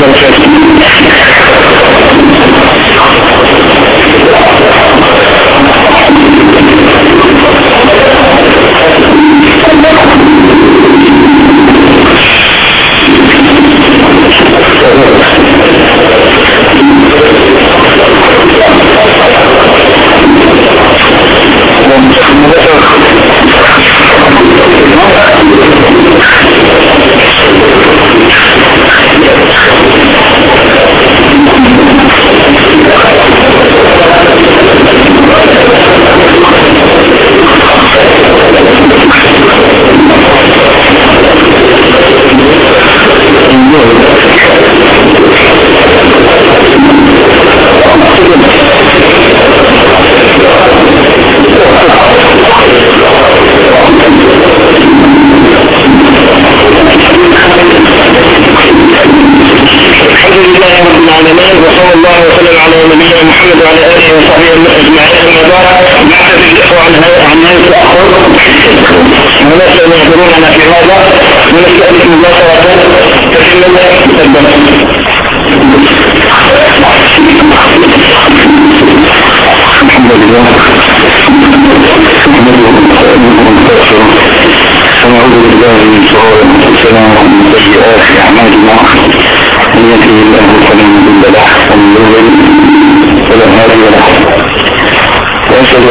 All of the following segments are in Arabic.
kadar içerisinde şey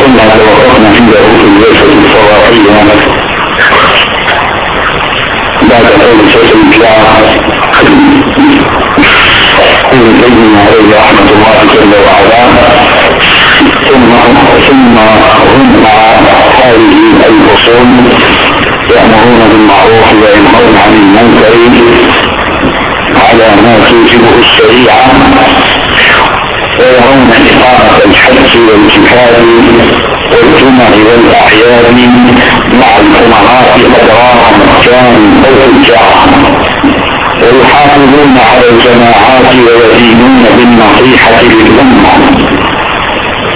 كنا توقفنا عنده في الجلسه الفضائيه بعد قول شيخ الاسلام ابن تيميه عليه رحمة الله جل وعلا. ثم ثم هم مع هذه الفصول يأمرون بالمعروف وينهون عن المنكر على ما توجبه الشريعة. ويرون إقامة الحج والجهاد والجمع والأعياد مع الأمراء قدران كان أو رجال ويحافظون على الجماعات ويدينون بالنصيحة للأمة.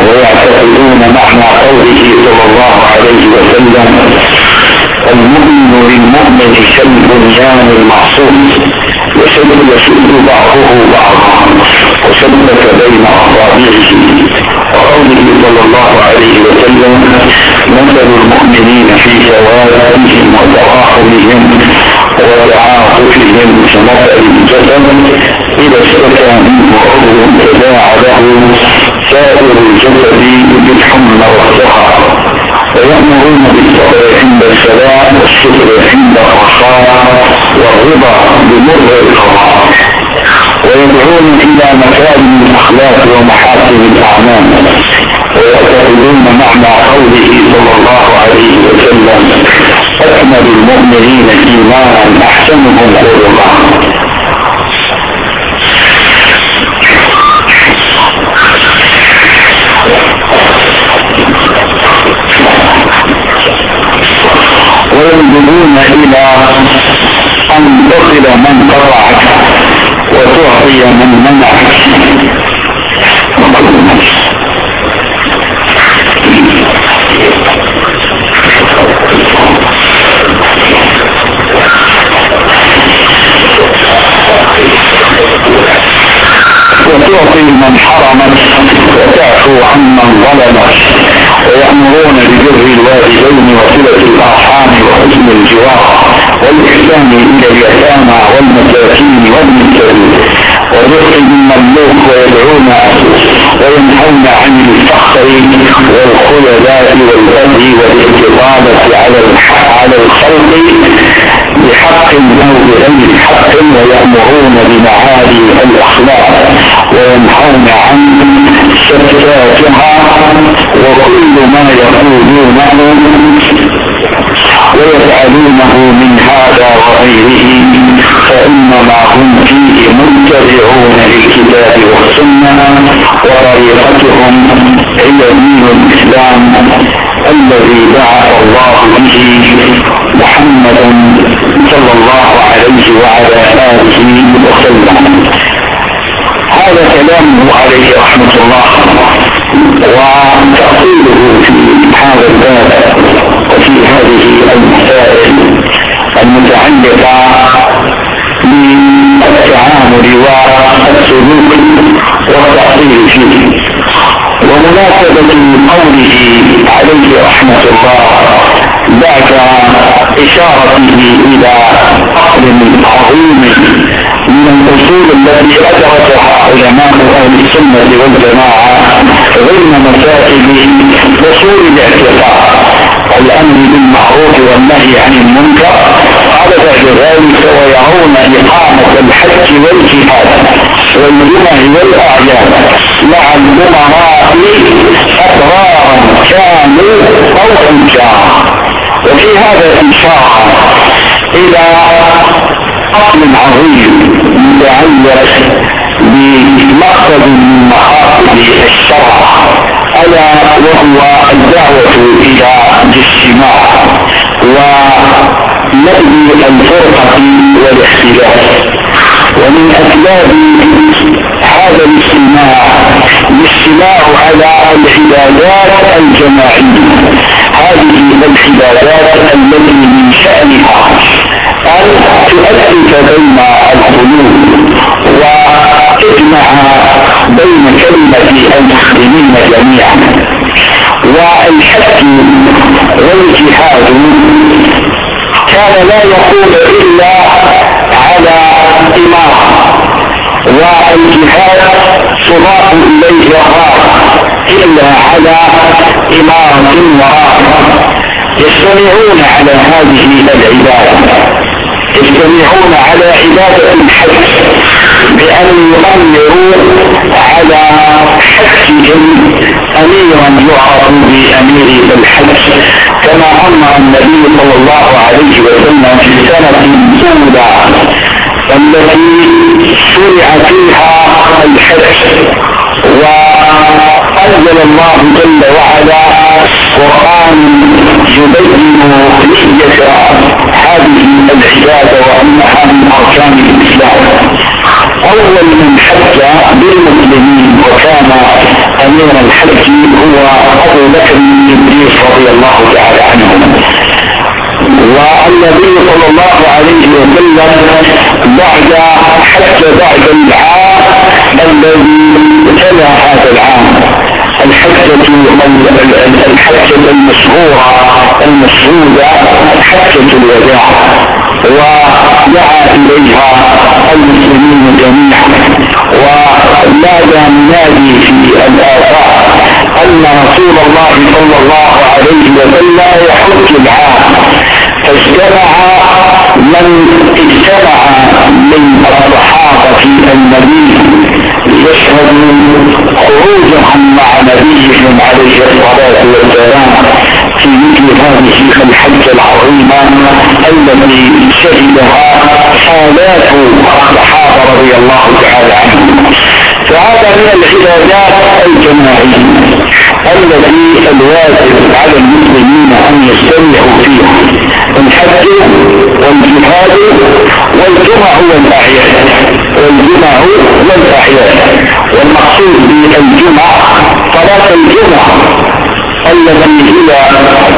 ويعتقدون معنى قوله صلى الله عليه وسلم المؤمن للمؤمن كالبنيان المعصوم يشد يشد بعضه بعضا وشبك بين اصابعه وقوله صلى الله عليه وسلم مثل المؤمنين في توادهم وتراحمهم وتعاطفهم كمثل الجسد إذا اشتكى منه عضو تداعى له سائر الجسد بالحمى والسهر ويأمرون بالصبر عند السلام والشكر عند الرخاء والرضا بمر القضاء ويدعون إلى مكارم الأخلاق ومحاسن الأعمال. ويعتقدون معنى قوله صلى الله عليه وسلم أكمل المؤمنين إيمانا أحسنهم خلقا وينظرون إلى أن تصل من قطعك وتعطي من منعك. والإحسان إلى اليتامى والمساكين وابن السبيل المملوك ويدعون وينهون عن الفخر والخللاء والبغي والاستطالة على على الخلق بحق أو بغير حق ويأمرون بمعالي الأخلاق وينهون عن شتاتها. وكل ما يقولونه ويفعلونه من هذا وغيره فإنما هم فيه متبعون للكتاب والسنة وطريقتهم هي دين الإسلام الذي بعث الله به محمدا صلى الله عليه وعلى آله وسلم. هذا كلامه عليه رحمة الله وتأصيله في هذا الباب وفي هذه المسائل المتعلقة بالتعامل والسلوك والتأصيل فيه. ومناسبة قوله عليه رحمة الله بعد إشارته إلى أصل عظيم من الأصول التي أدرسها علماء السنة والجماعة ضمن مسائل اصول الاعتقاد. الأمر بالمعروف والنهي عن المنكر. قال بعد ذلك ويرون إقامة الحج والجهاد والجمع والأعياد. مع الأمراء أبرارا كانوا أو فجارا وفي هذا اشاره إلى أصل عظيم متعلق بمقصد من مقاصد الشرع ألا وهو الدعوة إلى الاجتماع ونبذ الفرقة والاختلاف. ومن أسباب هذا الاجتماع الاجتماع على العبادات الجماعية هذه العبادات التي من شأنها ان تؤلف بين القلوب وتجمع بين كلمة المسلمين جميعا. والحج والجهاد كان لا يقول إلا على إمارة والجهاد تضاف إليه الراحة إلا على إمارة وراحة يجتمعون على هذه العبادة. يجتمعون على عبادة الحج بأن يؤمروا على حجهم أميرا يعرف بأمير الحج. كما أمر النبي صلى الله عليه وسلم في السنة الأولى التي شرع فيها الحج. وأنزل الله جل وعلا قرآن يبين نية هذه العبادة وأنها من أركان الإسلام. أول من حج بالمسلمين وكان أمير الحج هو أبو بكر بن رضي الله تعالى عنه. والنبي صلى الله عليه وسلم بعد حتى بعد العام الذي تلا هذا العام. الحجة الحجة المشهورة المشهودة حجة الوداع ودعا إليها المسلمين جميعا. ونادى منادي في الآفاق أن رسول الله صلى الله عليه وسلم يحج العام. فاجتمع من اجتمع من الصحابة النبي يشهد خروجهم مع نبيهم عليه الصلاة والسلام في مثل هذه الحجة العظيمة التي شهدها آلاف الصحابة رضي الله تعالى عنهم. فهذا من العبادات الجماعية التي الواجب على المسلمين أن يجتمعوا فيها. الحج والجهاد والجمع والاعياد والجمع والاعياد والمقصود بالجمع صلاة الجمع التي هي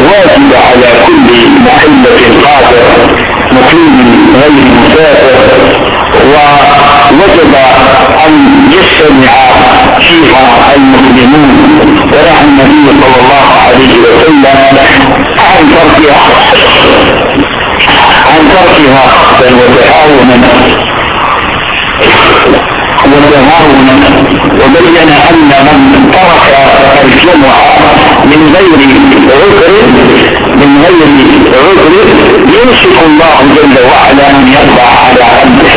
واجبة على كل مكلف قادر مقيم غير مسافر ووجب أن يجتمع فيها المسلمون. ونهى النبي صلى الله عليه وسلم عن تركها. عن تركها قصدا وتعاونا. وتهاونا وبين أن من ترك الجمعة من غير عذر من غير عذر يوشك الله جل وعلا ان يرضى على عبده.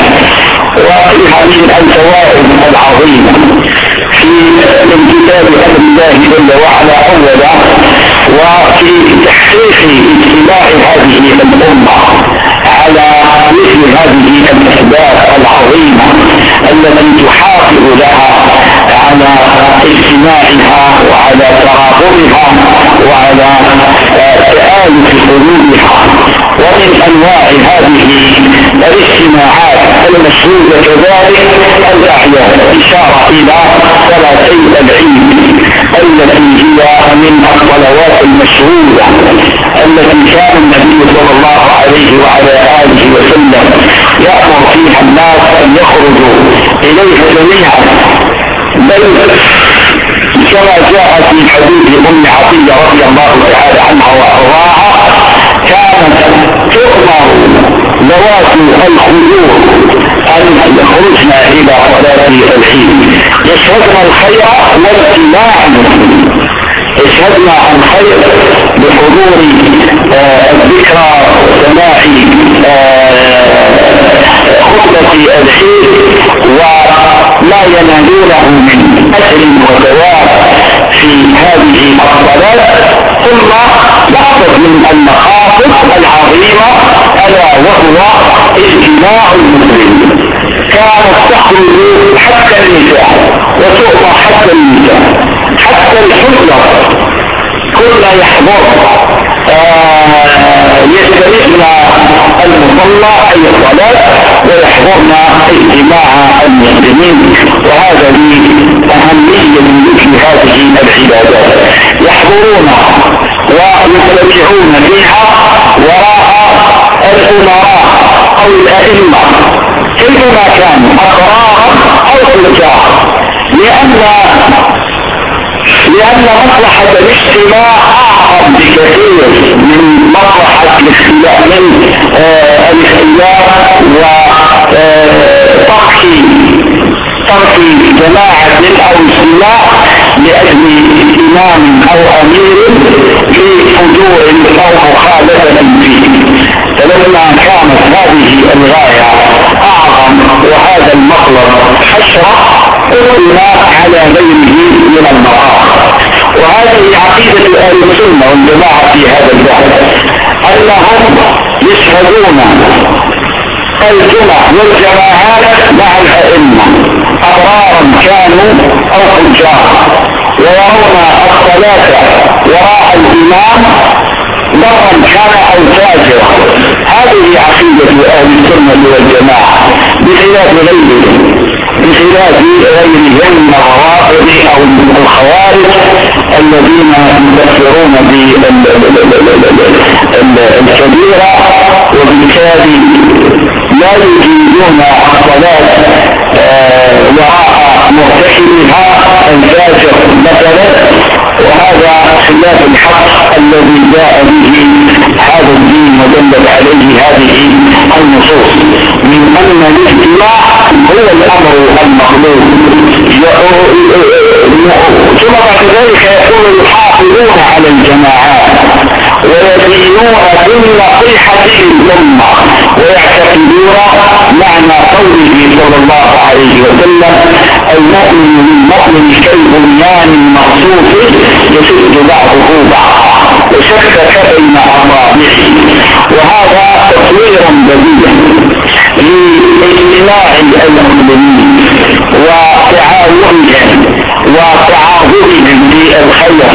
وفي هذه الفوائد العظيمه في من كتاب أمر الله جل وعلا أولا وفي تحقيق اجتماع هذه الأمة على مثل هذه الاسباب العظيمة التي تحافظ لها على اجتماعها وعلى ترابطها وعلى تآلف قلوبها. ومن أنواع هذه الاجتماعات المشهودة كذلك الاعياد اشارة إلى صلاتي العيد التي هي من الصلوات المشهودة التي كان النبي صلى الله عليه وعلى آله وسلم يأمر فيها الناس أن يخرجوا إليها جميعا. كما جاء في حديث ام عطيه رضي الله تعالى عنها وارضاها كانت تؤمر ذوات الخدور أن يخرجن إلى صلاة العيد يشهدن الخير المسلمين اشهدنا عن خير بحضور الذكرى وسماع خطبة العيد وما ينالونه من أجر وثواب في هذه الصلاة ثم يحفظ من المخاطر العظيمة ألا وهو اجتماع المسلمين. كانت تخرج حتى النساء وتؤمر حتى النساء حتى الحجة كل يحضر آه يستمعن المصلى أي الصلاة ويحضرن اجتماع المسلمين. وهذا لأهمية من مثل هذه العبادات يحضرون ويتبعون فيها وراء الأمراء أو الأئمة كيفما كانوا أقرارا أو تجارا لأن لأن مصلحة الاجتماع أعظم بكثير من مصلحة الاختلاف من آه الاختلاف وترك ترك جماعة أو اجتماع لأجل إمام أو أمير في فجور أو مخالفة فيه. فلما كانت هذه الغاية أعظم وهذا المطلب حشرة قتل على غيره من المرأة. وهذه عقيدة أهل السنة والجماعة في هذا البحث أنهم يشهدون الجمع والجماعات مع الأئمة. أبرارا كانوا أو فجارا ويرون الصلاة وراء الإمام برا كان أو فاجرا هذه عقيدة أهل السنة والجماعة. بخلاف غيرهم. بخلاف غيرهم من أو الخوارج الذين يكفرون بالكبيرة وبالتالي لا يجيزون الصلاة آه، وراء مرتكبها الفاجر مثلا. وهذا خلاف الحق الذي جاء به هذا الدين ودلت عليه هذه النصوص من أن الاجتماع هو الأمر المطلوب ثم بعد ذلك يقول يحافظون على الجماعات ويدينون بالنصيحة للأمة ويعتقدون معنى قوله صلى الله عليه وسلم المؤمن للمؤمن كالبنيان مخصوص يشد بعضه بعضا. وشكك بين أصابعه وهذا تطوير بديع لاجتماع المسلمين وتعاونهم وتعاضدهم للخير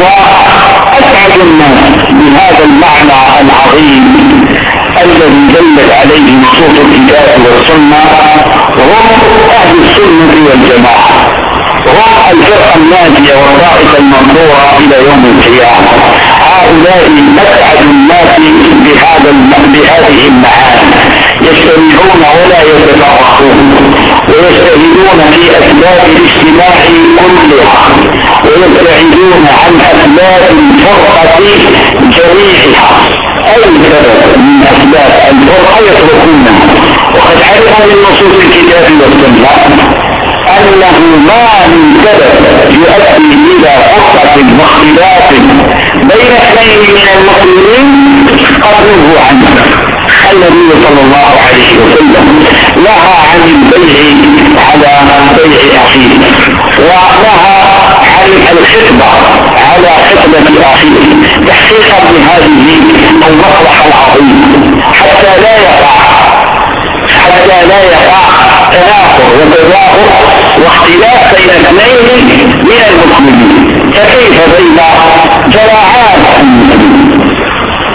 وأسعد الناس بهذا المعنى العظيم الذي دلت عليه نصوص الكتاب والسنة هم أهل السنة والجماعة. هم الفرقة الناجية والطائفة المنظورة إلى يوم القيامة. هؤلاء أسعد الناس بهذا بهذه المعاني. يجتمعون ولا يتفرقون. ويجتهدون في أسباب الاجتماع كلها. ويبتعدون عن أسباب الفرقة جميعها. أي سبب من أسباب الفرقة يتركونها؟ وقد علموا من نصوص الكتاب والسنة أنه ما من سبب يؤدي إلى فرقة واختلاف بين اثنين من المسلمين قد عنه. النبي صلى الله عليه وسلم نهى عن البيع على بيع أخيه ونهى عن الخطبة على خطبة أخيه تحقيقا لهذه المصلحة العظيمة حتى لا يقع حتى لا يقع تناقض وتظاهر واختلاف بين اثنين من المسلمين. فكيف بين جماعات المسلمين؟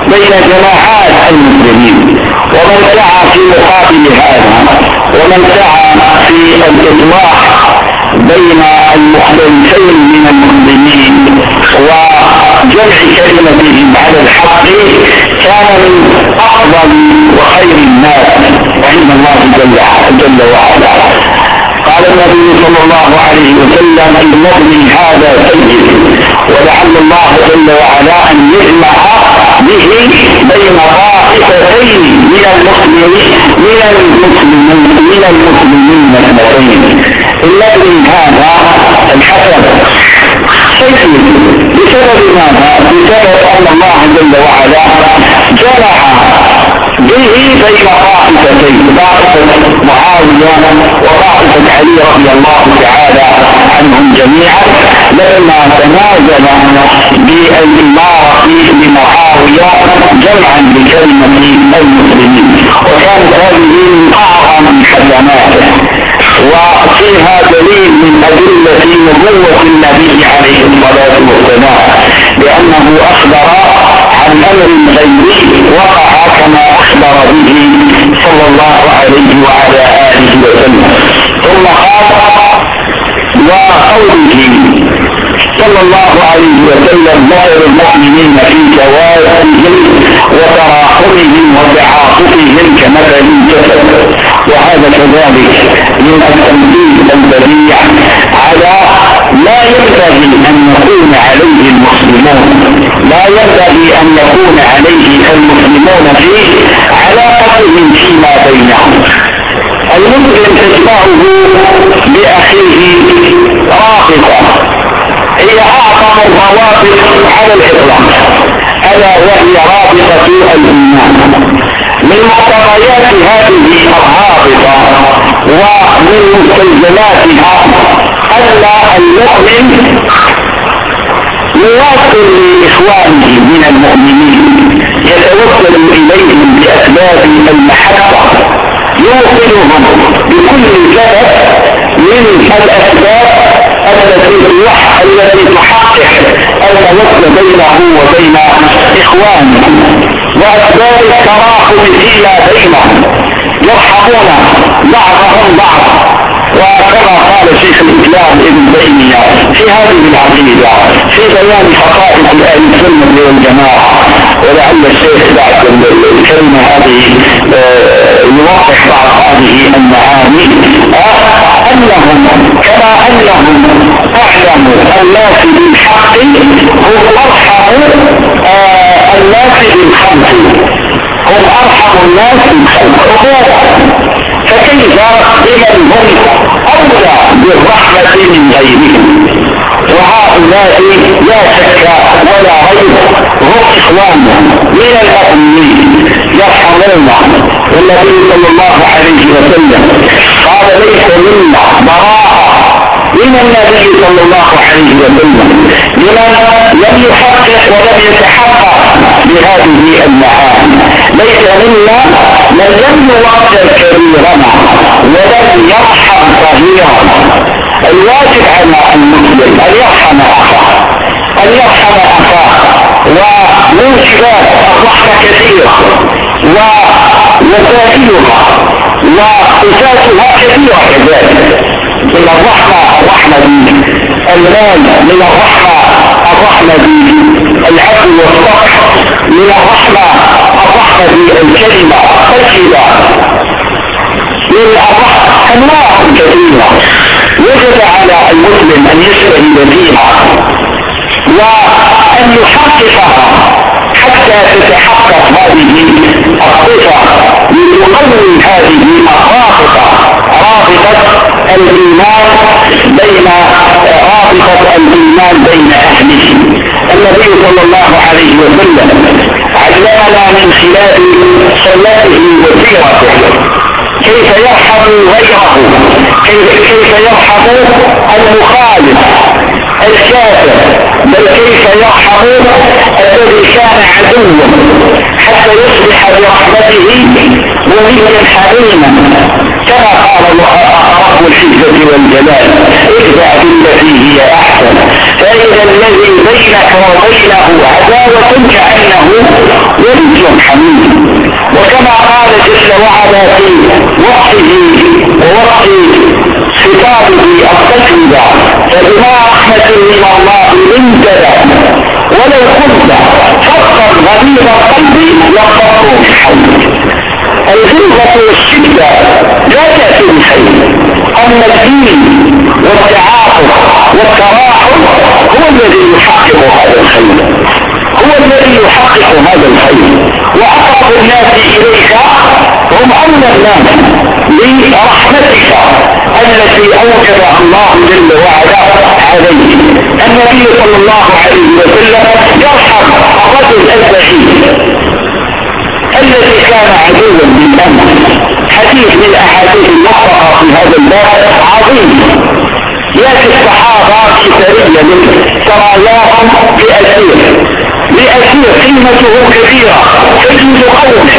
بين جماعات المسلمين. ومن سعى في مقابل هذا ومن سعى في الاصلاح بين المختلفين من المسلمين وجمع كلمتهم على الحق كان من أفضل وخير الناس عند الله جل, جل وعلا. قال النبي صلى الله عليه وسلم المؤمن هذا سيد ولعل الله جل وعلا أن يجمع به بين طائفتين من المسلمين من المسلمين من المسلمين الذي هذا الحسن. سيد بسبب ماذا؟ بسبب أن الله جل وعلا جمع به بين طائفتين طائفة معاوية وطائفة علي رضي الله تعالى عنهم جميعا لما تنازل بالإمارة لمعاوية جمعا بكلمة المسلمين وكانت هذه من أعظم حسناته وفيها دليل من أدلة نبوة النبي عليه الصلاة والسلام لأنه أخبر عن أمر غيبي وقع كما أخبر به صلى الله عليه وعلى آله وسلم. ثم قال وقوله صلى الله عليه وسلم مثل المؤمنين في توازنهم وتراحمهم وتعاطفهم كمثل الجسد. وهذا كذلك من التنبيه البديع على لا ينبغي أن يكون عليه المسلمون لا ينبغي أن يكون عليه المسلمون فيه علاقتهم فيما بينهم. المسلم تجمعه باخيه رابطه هي أعظم الروابط على الإطلاق. ألا وهي رابطة الإيمان. من مقتضيات هذه الرابطة ومن مستلزماتها ان المؤمن يواصل لإخوانه من المؤمنين يتوسل إليهم بأسباب المحبة. يوصلهم بكل سبب من الأسباب التي التي تحقق التوسل بينه وبين إخوانه. وأسباب التراحم فيما بينهم. يرحمون بعضهم بعض وكما قال شيخ الاسلام ابن تيميه في هذه العقيده في بيان حقائق أهل السنة والجماعه ولعل الشيخ بعد الكلمة هذه آه، يوضح بعض هذه المعاني آه، انهم كما انهم اعلم الناس بالحق هم ارحم آه، الناس بالخلق هم ارحم الناس بالخلق فكيف بمن هم بالرحمة من غيرهم وهؤلاء لا شك ولا ريب هم اخواننا من المؤمنين يرحمون والنبي صلى الله عليه وسلم قال ليس منا براءة من النبي صلى الله عليه وسلم. لمن لم يحقق ولم يتحقق بهذه المعاني. ليس منا من لم يوقر كبيرنا ولم يرحم صغيرنا. الواجب على المسلم أن يرحم أخاه أن يرحم أخاه. وموجبات الرحمه كثيره ووسائلها وصفاتها كثيرة كذلك. من الرحمة الرحمة المال من الرحمة الرحمة بالعدل والصح من الرحمة الرحمة بالكلمة الطيبه من الرحمة أنواع كثيرة. وجب على المسلم أن يجتهد فيها وأن يحققها حتى تتحقق هذه الصفة لتقوي هذه الرابطة. رابطة الإيمان بين رابطة الإيمان بين أهله. النبي صلى الله عليه وسلم علمنا من خلال صلاته وسيرته. كيف يرحم غيره؟ كيف, كيف يرحم المخالف الكافر؟ بل كيف يرحم الذي كان عدوا حتى يصبح برحمته وليا حليما كما قال رب العزة والجلال ادفع بالتي هي أحسن. فإذا الذي بينك وبينه عداوة كأنه ولي حميد وكما قال جل وعلا في وقته ووقت خطابه التجربة فبما رحمة من الله لنت ولو كنت فقط غريب القلب بحولك الغلظة والشدة لا تأتي بخير أما الدين والتعاطف والتراحم هو الذي يحقق هذا الخير. هو الذي يحقق هذا الخير. وأقرب الناس إليك هم أولى الناس برحمتك التي أوجبها الله جل وعلا عليه النبي صلى الله عليه وسلم يرحم الرجل البعيد الذي كان عدوا بالأمس حديث من الأحاديث المحرقة في هذا الباب عظيم. يأتي الصحابة في سرية سراياهم بأسير بأسير قيمته كبيرة تجد قومه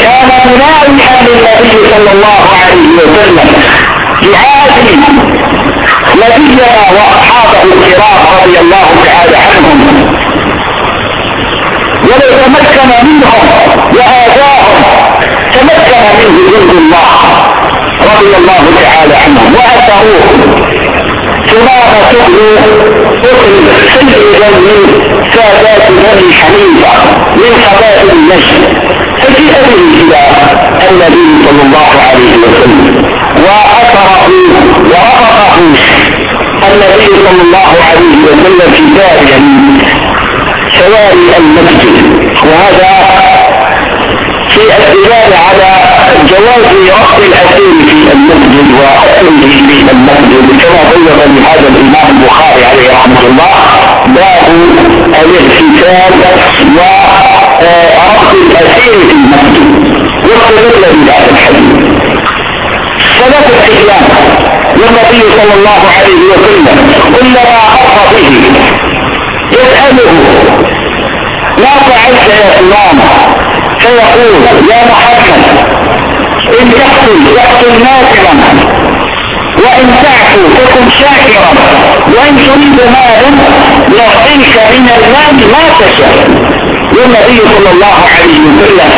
كان مناوئا للنبي صلى الله عليه وسلم يعادي نبينا وأصحابه الكرام رضي الله تعالى عنهم. ولو تمكن منهم واذاهم تمكن منه جند الله رضي الله تعالى عنهم. واثروه ثمامة تبلو أخرج سيدا من سادات بني حنيفة من قبائل النجد فجيء به إلى النبي صلى الله عليه وسلم واثره ورفقه النبي صلى الله عليه وسلم في دار سواري المسجد وهذا في الدلالة على جواز رفض الأسير في المسجد وحكمه في المسجد. كما بين لهذا الإمام البخاري عليه رحمة الله باب الاغتسال ورفض الأسير في المسجد. واستدل بهذا الحديث. ثلاثة أيام والنبي صلى الله عليه وسلم كلما مر به يسأله ما فعلت يا فلان فيقول يا محمد إن تقتل يقتل ناكرا وإن تعفو تكن شاكرا وإن تريد مالا يعطيك من المال ما تشاء. والنبي صلى الله عليه وسلم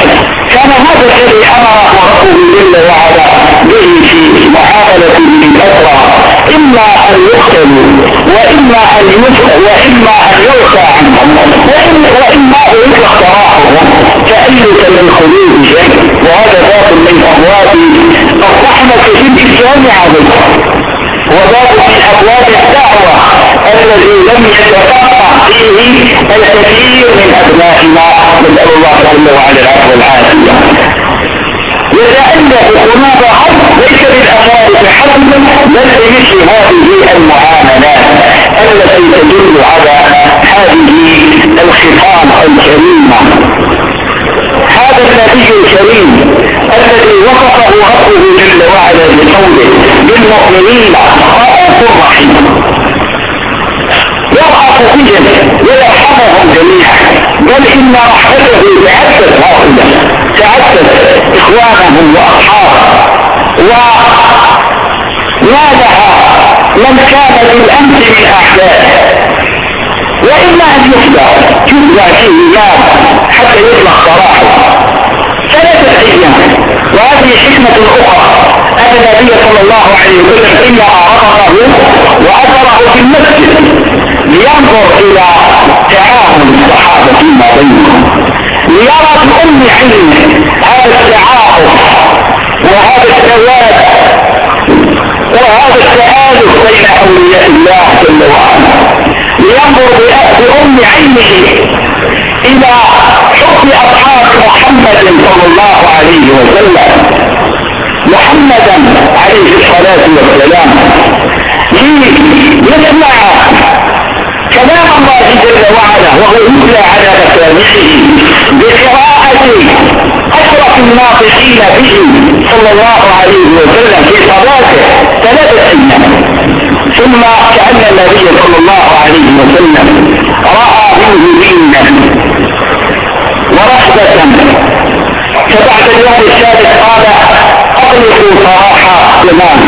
كان هذا الذي أمره ربه جل وعلا به في معاملته بالاسرى اما أن يقتلوا واما أن يسأل واما أن يرفع عنهم واما أن يطلق سراحهم تألفا للخلود وهذا باب من ابواب الرحمة في عظيم وباب من ابواب الدعوة الذي لم يتفقه فيه الكثير من أبنائنا نسأل الله جل وعلا العفو والعافية. يتألف قلوبهم ليس بالأفراد فحسب بل بمثل هذه المعاملات التي تدل على هذه الخطام الكريمة. هذا النبي الكريم الذي وصفه ربه جل وعلا بقوله للمؤمنين رؤوف رحيم. يرأف بهم ويرحمهم جميعا. بل إن رحمته تعدت هؤلاء تعدت اخوانهم وأصحابه. ونالها من كان بالأمس من اعدائه واما أن يفدى يفدى فيه يوم حتى يطلق سراحه ثلاثة أيام وهذه حكمة أخرى أن النبي صلى الله عليه وسلم انما رفضه وأثره في المسجد لينظر إلى تعاون الصحابة فيما بينهم ليرى بأم علمه هذا التعاطف وهذا السواد وهذا التآلف بين أولياء الله جل وعلا. لينظر بأم علمه إلى حب أصحاب محمد صلى الله عليه وسلم. محمدا عليه الصلاة والسلام. ليسمع كلام الله جل وعلا وهو يتلى على مسامعه بقراءة الناطقين به صلى الله عليه وسلم في صلاته ثلاثة أيام ثم كأن النبي صلى الله عليه وسلم رأى منه دينا ورحمة فبعد اليوم الثالث قال أطلقوا صراحة زمان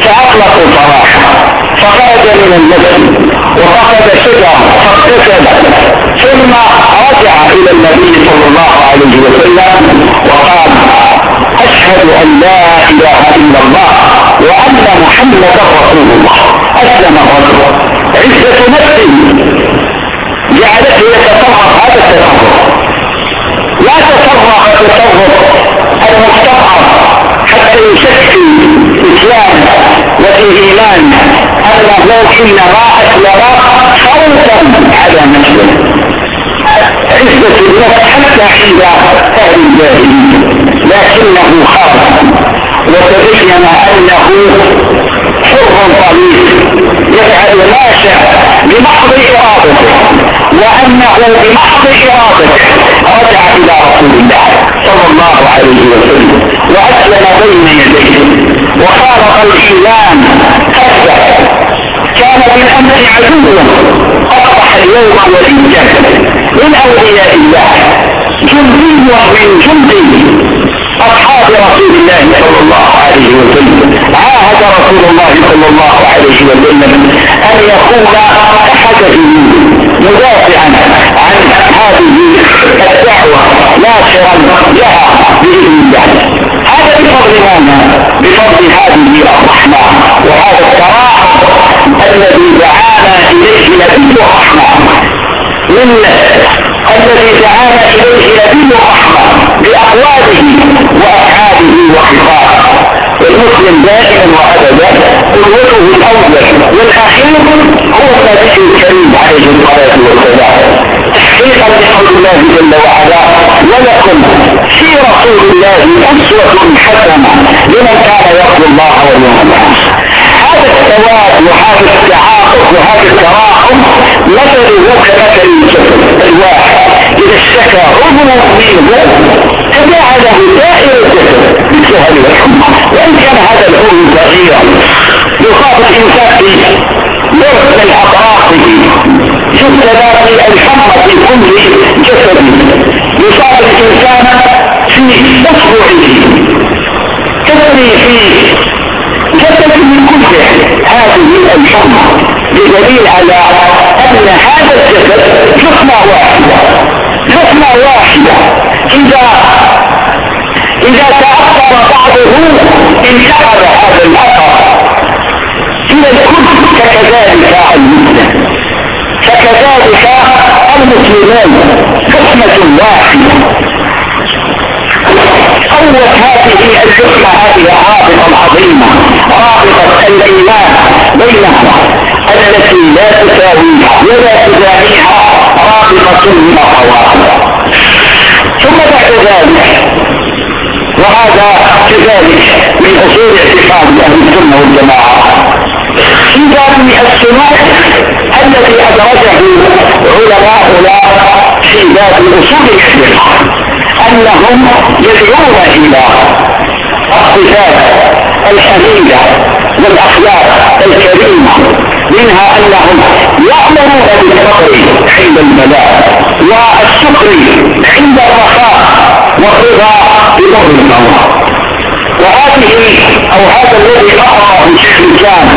فأطلقوا صراحة فخرج من المسجد وفقد شجرة فاغتسل. ثم رجع إلى النبي صلى الله عليه وسلم وقال أشهد أن لا إله إلا الله وأن محمدا رسول الله. أسلم الرجل. عزة نفسه. جعلته يتصرف. هذا التصرف. لا تصرف التصرف المستضعف حتى يشكي إسلام وفي إيمان. أنه حين راحت وراء فوقا على نفسه عزة النفس حتى عند أهل الجاهلية لكنه خالف وتبين أنه حر طبيب يفعل ما شاء بمحض إرادته وأنه بمحض إرادته رجع إلى رسول الله صلى الله عليه وسلم وأسلم بين يديه وفارق الإيمان فسد كان بالامس عدوا أصبح اليوم وليا من أولياء الله جندي من جندي. أصحاب رسول الله صلى الله عليه وسلم. عاهد رسول الله صلى الله عليه وسلم أن يكون أحد مدافعا عن هذه الدعوة ناصرا لها بإذن الله. هذا بفضل ماذا؟ بفضل هذه الرحمة وهذا التراحم الذي دعانا إليه نبي الرحمه من الذي دعانا إليه نبي الرحمه بأقواله وافعاله وخطابه المسلم دائما وابدا قدوته الأول والأخير هو النبي الكريم عليه الصلاة والسلام. تحقيقا لقول الله جل وعلا ولكم في رسول الله أسوة حسنة لمن كان يرجو الله واليوم الآخر هذا السواد وهذا التعاطف وهذا التراحم مثله كمثل الجسد الواحد إذا اشتكى عضو منه فجعله دائر الجسد بالسهل والحمى وإن كان هذا العضو صغيرا يخاف الإنسان أطرافه. جسد في الحمى في كل جسده. يصاب الإنسان في اصبعه تسري في جسد من كله هذه الحمى بدليل على أن هذا الجسد جسمة واحدة. جسمة واحدة. اذا إذا تأثر بعضه انتقل هذا الأثر. إلى الكل فكذلك المسلم. فكذلك المسلمون جسمة واحدة. قوت هذه الحكمة هذه الرابطة العظيمة رابطة الإيمان بينهما التي لا تساويها ولا تدانيها رابطة من الروابط ثم بعد ذلك وهذا كذلك من أصول اعتقاد أهل السنة والجماعة. في باب السلوك الذي أدرجه علماؤنا في باب اصول الاعتقاد أنهم يدعون إلى الصفات الحميدة والأخلاق الكريمة منها أنهم يأمرون بالصبر عند البلاء والشكر عند الرخاء والرضا بمر الموت وهذه أو هذا الذي اقرأه شيخ الإسلام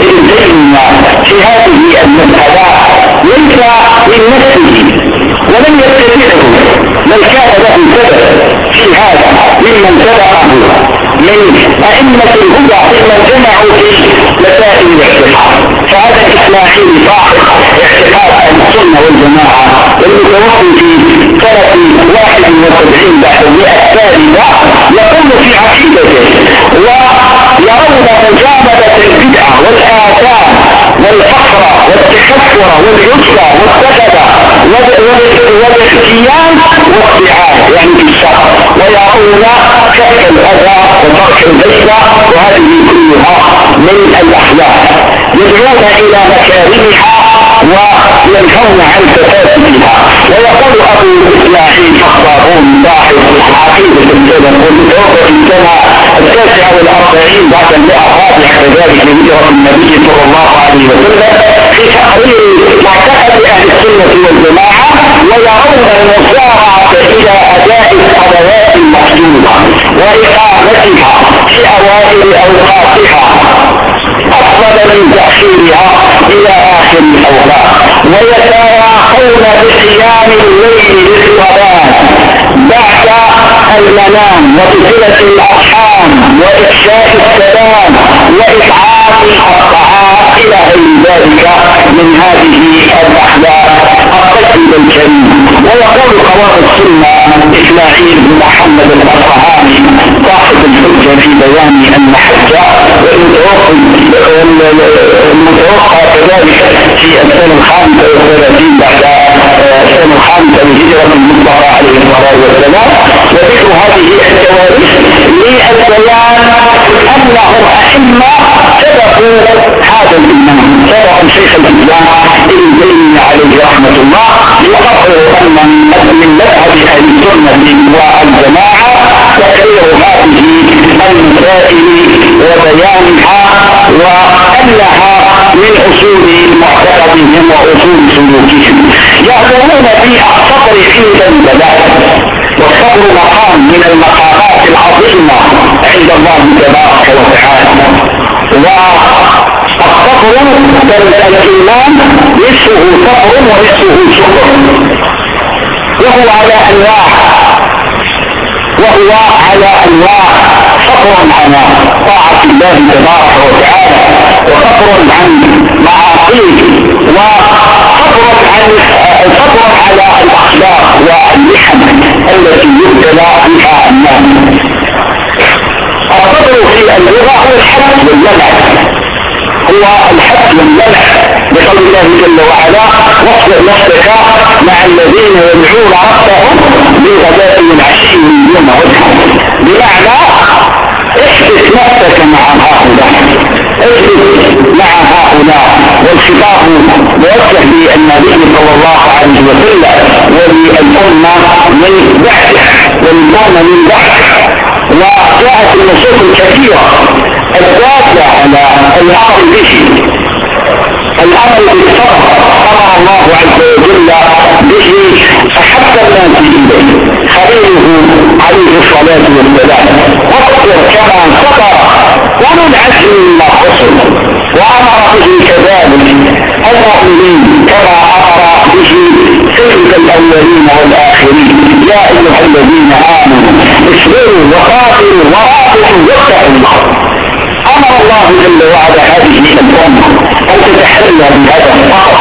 ابن تيمية في هذه المسألة ليس من نفسه. ولم يتبعه بل كان له سبب في هذا ممن سبقه. من أئمة الهدى ممن جمعوا في مسائل الاعتقاد فهذا الإسماعيلي صاحب اعتقاد أهل السنة والجماعة. المتوفي في سنة 71 بعد المئة الثالثة يقول في عقيدته ويرون مجانبة البدعة والآثام والفقر والتكفر والعسر والسكبة والاختيان والصعاد يعني الشر ويرون كف الأذى وترك البشرة وهذه كلها من الأخلاق. يدعون إلى مكارمها وينهون عن فسادها ويقول أبو إسماعيل الصابون صاحب عقيدة السنة والمتوفى في السنة التاسعة والأربعين بعد المئة الرابعة كذلك لهجرة النبي صلى الله عليه وسلم في تقرير معتقد أهل السنة والجماعة ويرون المسارعة إلى أداء الصلوات المحدودة وإقامتها في أوائل أوقاتها. من تأخيرها إلى آخر الأوقات. ويتراخون بقيام الليل للصلاة بعد المنام وبصلة الأرحام وإفشاء السلام وإطعام الطعام إلى غير ذلك من هذه الأخلاق الطيب الكريم. ويقول قوام السنة إسماعيل بن محمد الأصفهاني صاحب الحجة في بيان المحجة المتوقع كذلك في السنة الخامسة والثلاثين بعد السنة الخامسة لهجرة المصطفى عليه الصلاة والسلام. وذكر هذه الكوارث للبيان أنهم أئمة سبقوا هذا الإمام سبقوا شيخ الإسلام ابن تيمية عليه رحمة الله وقطع من مذهب أهل السنة والجماعة تقرير هذه المسائل وبيانها وأنها من أصول معتقدهم وأصول سلوكهم. يعلمون في الصبر عند البلاء والصبر مقام من المقامات العظيمة عند الله تبارك وتعالى. والصبر الايمان نصفه صبر ونصفه شكر وهو على أنواع وهو على انواع صبر على طاعة الله تبارك وتعالى وصبر عن معاصيه وصبر عن صبر على الأخلاق واللحم التي يبتلى بها الناس. الصبر في اللغة هو الحد والمنع هو الحد والمنع بقول الله جل وعلا واصبر نفسك مع الذين يدعون ربهم والعشي يريدون وجهه بمعنى احدث نفسك مع هؤلاء. مع هؤلاء. والخطاب موجه للنبي صلى الله عليه وسلم وللأمة من بعده وللأمة من بعده. وجاءت النصوص الكثيرة الدالة على الأمر به. الأمر بالصبر. أمر الله عز وجل به احب الناس إليه. خليله عليه الصلاة والسلام. واصبر كما صبر أولو العزم من الرسل. وأمر به كذلك. المؤمنين كما أمر به سيد الأولين والآخرين. يا أيها الذين آمنوا اصبروا وقاتلوا ورابطوا واتقوا الله. أمر الله جل وعلا هذه الأمة أن تتحلى بهذا الفقر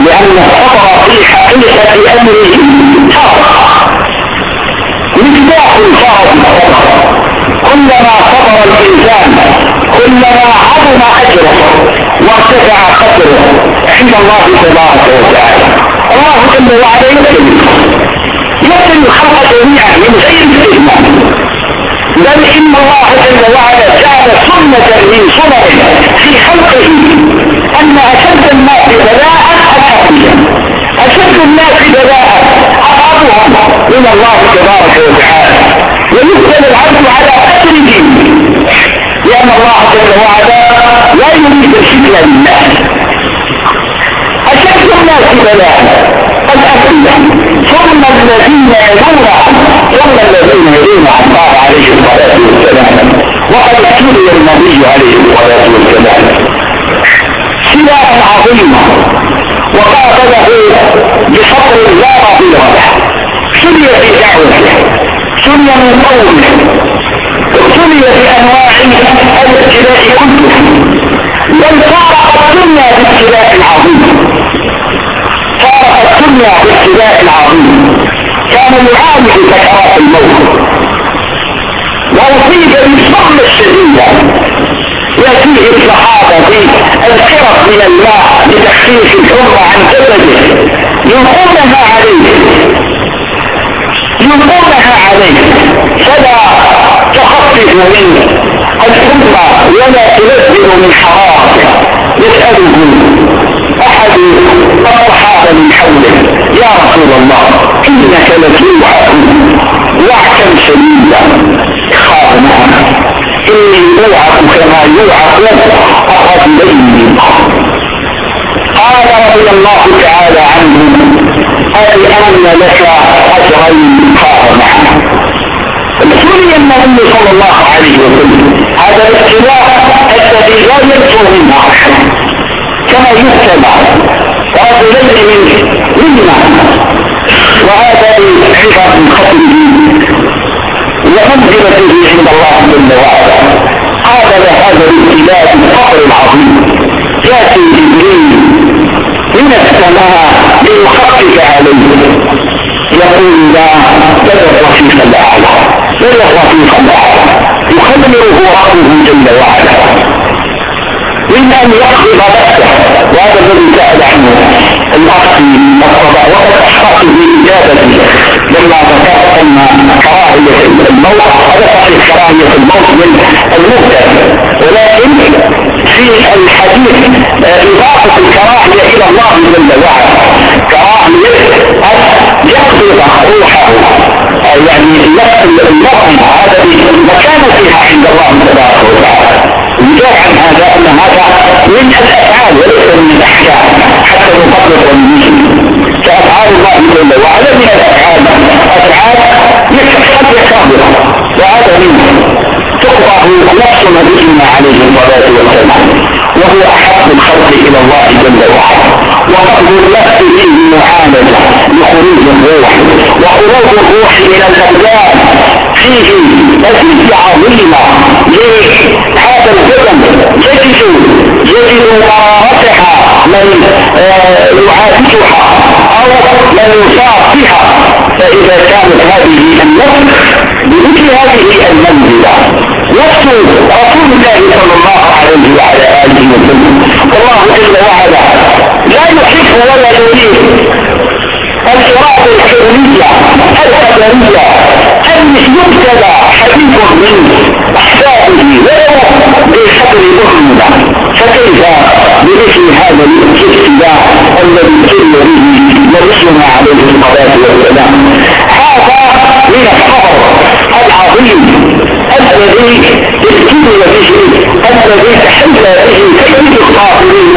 لأن الفقر في حقيقة أمره فرق مفتاح الفقر كلما صبر الإنسان كلما عظم أجره وارتفع قدره عند الله تبارك وتعالى. الله جل وعلا يبتلي يبتلي الخلق جميعا من غير استثناء بل إن الله جل وعلا جعل سنة من سنن في خلقه أن أشد الناس بلاء الحقية أشد الناس بلاء اقربهم من الله تبارك وتعالى. ويبتل العبد على قدر دينه لأن الله جل وعلا لا يريد الفتنة للناس أشد الناس بلاء. الأنبياء ثم الذين يلون ثم الذين يلون عطاء عليه الصلاة والسلام. وقد ابتلي النبي عليه الصلاة والسلام. سلاح عظيمة وقاتله بصبر لا نظير له سلي في دعوته سلي من ابتلي بأنواع الابتلاء كله. بل فارق الدنيا بابتلاء عظيم فارق الدنيا بابتلاء عظيم كان يعالج سكرات الموت. وأصيب بالصدمة الشديدة يأتيه الصحابة في الكرف من الماء لتخفيف الحمى عن جسده. يلقونها عليه. يلقونها عليه فلا تخفف منه الحمى ولا تنزل من حرارته يسأله أحد الصحابة من حوله يا رسول الله إنك لتوعى وعكا شديدا. خافنا إني اوعك كما يوعك الرجلين. قال رضي الله تعالى عنه أي أن لك قال نعم سمي النبي صلى الله عليه وسلم. هذا الابتلاء الذي لا يرجو منه كما يتبع رجلين من منا. وهذا عبر خطره ومنزلته عند الله جل وعلا. قابل هذا الابتلاء بالفقر العظيم. يأتي جبريل من السماء ليخفف عليه. يقول لا بل الرفيق الأعلى بل الرفيق الأعلى. يخمره ربه جل وعلا. من أن يقضي نفسه. وهذا الذي سأل عنه الاخ الصبا وقد اشرت باجابتي لما ذكرت أن كراهية الموت هذا صحيح كراهية الموت من المبتدأ. ولكن في الحديث إضافة الكراهية إلى الله جل وعلا. كراهية ان يقبض روح اللفظ هذا مكانتها عند الله تبارك وتعالى. وجاء عن هذا إن هذا من الأفعال وليس من الأحكام حتى نطبق ونجي فافعال الله جل وعلا. من الأفعال؟ أفعال قد يكابر وهذا منه تقطع نفس نبينا عليه الصلاة والسلام. وهو أحب الخلق إلى الله جل وعلا. وقد النفس فيه معالجه لخروج الروح. وخروج الروح من الأبدان. فيه نتيجه عظيمة لهذا الجبل. يجد يجد مرارتها من آه، يعالجها أو من يصاب بها فإذا كانت هذه النفس بمثل هذه المنزلة. نفس رسول الله صلى الله عليه وعلى آله وسلم. والله جل وعلا لا يحب ولا يريد الإرادة الحرية القدرية أن يبتلى حبيب من أحبابه ولو بحبل أمنا فكيف بمثل هذا الابتلاء الذي جل به نبينا عليه الصلاة والسلام؟ هذا من الصبر العظيم الذي ابتلي به الذي تحلى به سيد الصابرين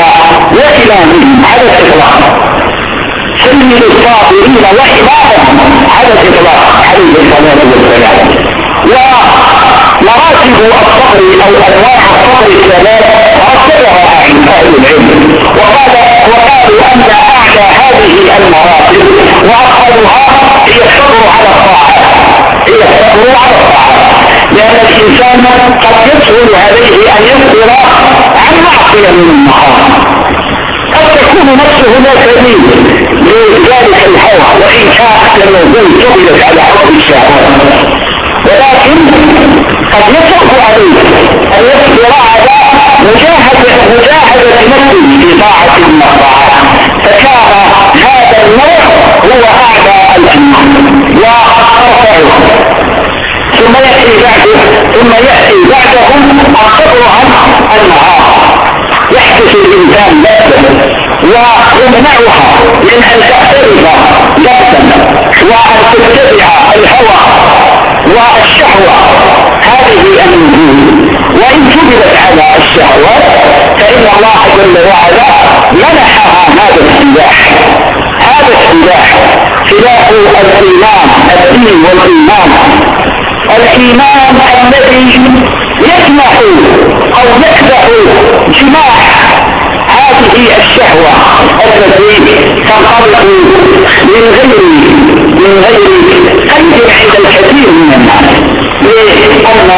وإمامهم على الإطلاق. سيد الصابرين وإمامهم على الإطلاق عليه الصلاة والسلام ومراتب الصبر أو أنواع الصبر الثلاث رتبها أهل العلم. وقال وقالوا أن أعلى هذه المراتب وأفضلها هي الصبر على الطاعات هي الصبر على الطاعات لأن الإنسان قد يسهل عليه أن يصبر عن معصية من المحارم قد تكون نفسه لا تميل لذلك الهوى وإن كان لم يكن على حب الشهوات ولكن قد يصعب عليه أن يصبر على مجاهدة مجاهدة نفسه في طاعة من الطاعات فكان هذا النوع هو أعلى الأنواع وأرفعه. ثم يأتي بعده ثم يأتي بعده الصبر عن النهار يحدث الإنسان لذة ويمنعها من أن تقترب لذة وأن تتبع الهوى والشهوة. هذه النجوم وإن كذبت على الشهوات فإن الله جل وعلا منحها هذا السلاح. هذا السلاح سلاح الإيمان الدين والإيمان. الإيمان الذي يسمح أو يكبح جماع هذه الشهوة التي تنطلق من غير من غير قيد عند الكثير من الناس. لأن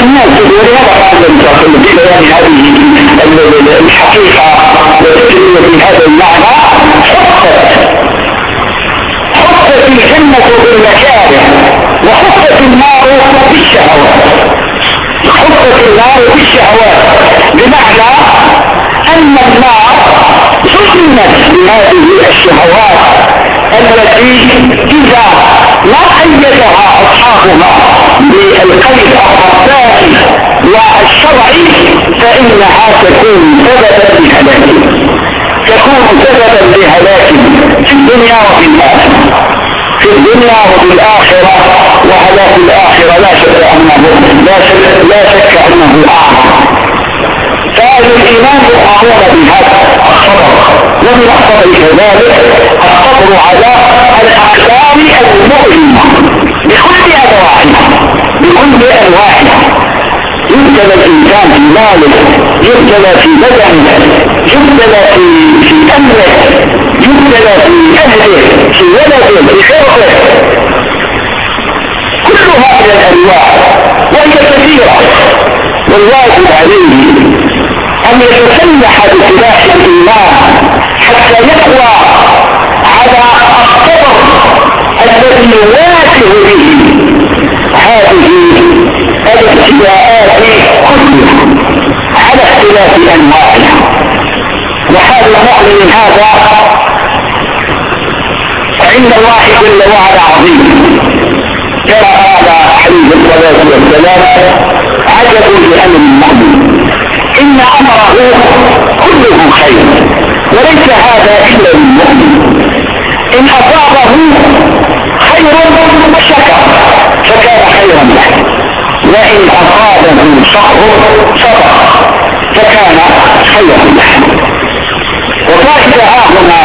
الناس ولهذا قال المتأخر ببيان هذه الحقيقة وتجربة في هذا المعنى. حقت حقت الجنة بالمكاره وحفت النار بالشهوات. حفت النار بالشهوات. بمعنى أن النار سكنت بهذه الشهوات التي إذا ما قيدها أصحابها بالقيد الرباني والشرعي فإنها تكون سببا لهلاك. تكون سببا لهلاك في الدنيا وفي الآخرة. في الدنيا وفي الآخرة وهلاك الآخرة لا شك أنه لا شك, لا شك أنه أعظم فأهل الإيمان يقامون بهذا ومن الصبر كذلك الصبر على الأقدار المؤلمة بكل أنواعها. بكل أنواعها. يبتلى الإنسان في ماله يبتلى في بدنه يبتلى في في أمره يبتلى في أهله في ولده في شرطه كلها من الأنواع وهي كثيرة. والواجب عليه أن يتسلح بسلاح الإيمان حتى يقوى على الصبر الذي يواجه به هذه الابتلاءات كلها على اختلاف أنواعها. وحال المؤمن هذا عند الله جل وعلا عظيم. كما قال عليه الصلاة والسلام عجب لأمر المؤمن. ان أمره كله خير وليس هذا إلا للمؤمن. إن أصابه خير شكر فكان يمنع وإن أصابه صخر صبر فكان خيرا له. وفائدة هنا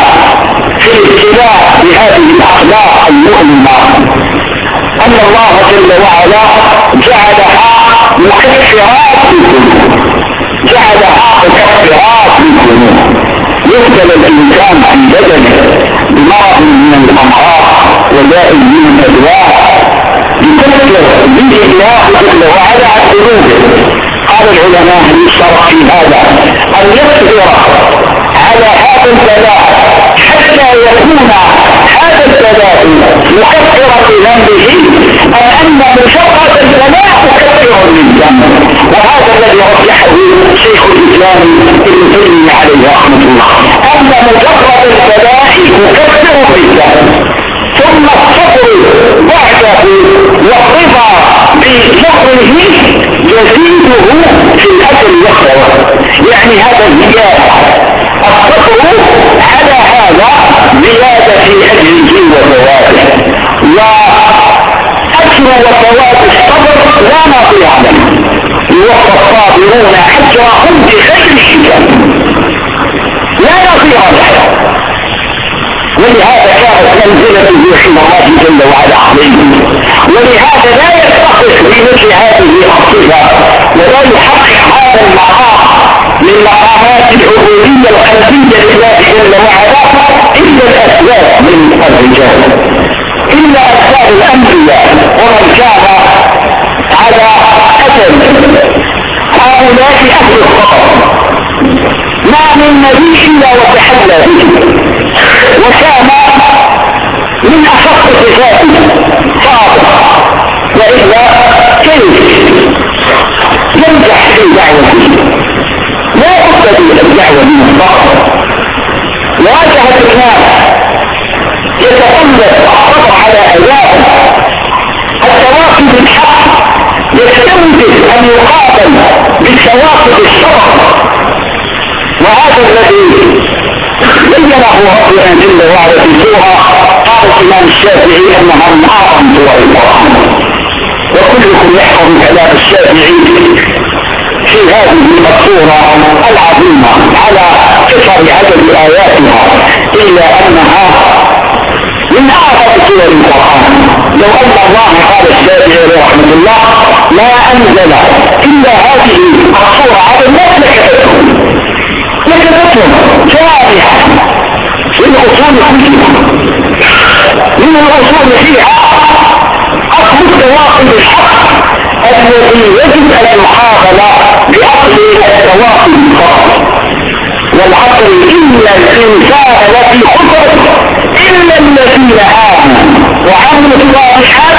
في الابتلاء بهذه الأخلاق المؤمنة أن الله جل وعلا جعلها مكفرات للذنوب. جعلها مكفرات للذنوب يقتل الإنسان في بدنه بمرض من الأمراض وداء من الأدواء. يكفر به الله جل وعلا قال العلماء يشترط في هذا أن يصبر على هذا البلاء حتى يكون هذا البلاء مكفرا لذنبه أم أن مشقة البلاء مكفر للذنب وهذا الذي رجحه شيخ الإسلام ابن تيمية عليه رحمة الله. أن مجرد البلاء مكفر للذنب ثم الصبر بعده والرضا بصبره يزيده في الأجر يخبر يعني هذا زيادة الصبر على هذا زيادة في اجره وثوابه واجر وثواب الصبر لا نضيع له يوفى الصابرون أجرهم بغير حساب لا نضيع له ولهذا كانت منزلة عند الله جل وعلا عليه. ولهذا لا يتصف بمثل هذه الصفة ولا يحقق هذا المقام من مقامات العبودية القلبية لله جل وعلا إلا الأسباب من الرجال. إلا أسباب الأنبياء ومن كان على أثر هؤلاء أهل الخطر ما من نبي إلا وتحلى وكان من أخص صفاته صادق وإلا كيف؟ ينجح في دعوته لا بد الدعوة من الصبر واجهة الناس يتطلب الصبر على أدائه التواصل بالحق يستوجب أن يقابل بالتواصل الصبر وهذا الذي بينه ربنا جل وعلا في سورة قال الإمام الشافعي أنها من أعظم سور القرآن. وكلكم يحفظ كلام الشافعي في هذه الصورة العظيمة على كثر عدد آياتها إلا أنها من أعظم سور القرآن. لو أن الله قال الشافعي رحمه الله ما أنزل إلا هذه الصورة على الناس لكتبتهم لكنتهم جارحة من أصول من الأصول فيها أصل التواصل الحق الذي يجب أن يحاول بأصل التواصل فقط والعقل إلا الإنسان الذي خسر إلا الذين آمنوا وعملوا الصالحات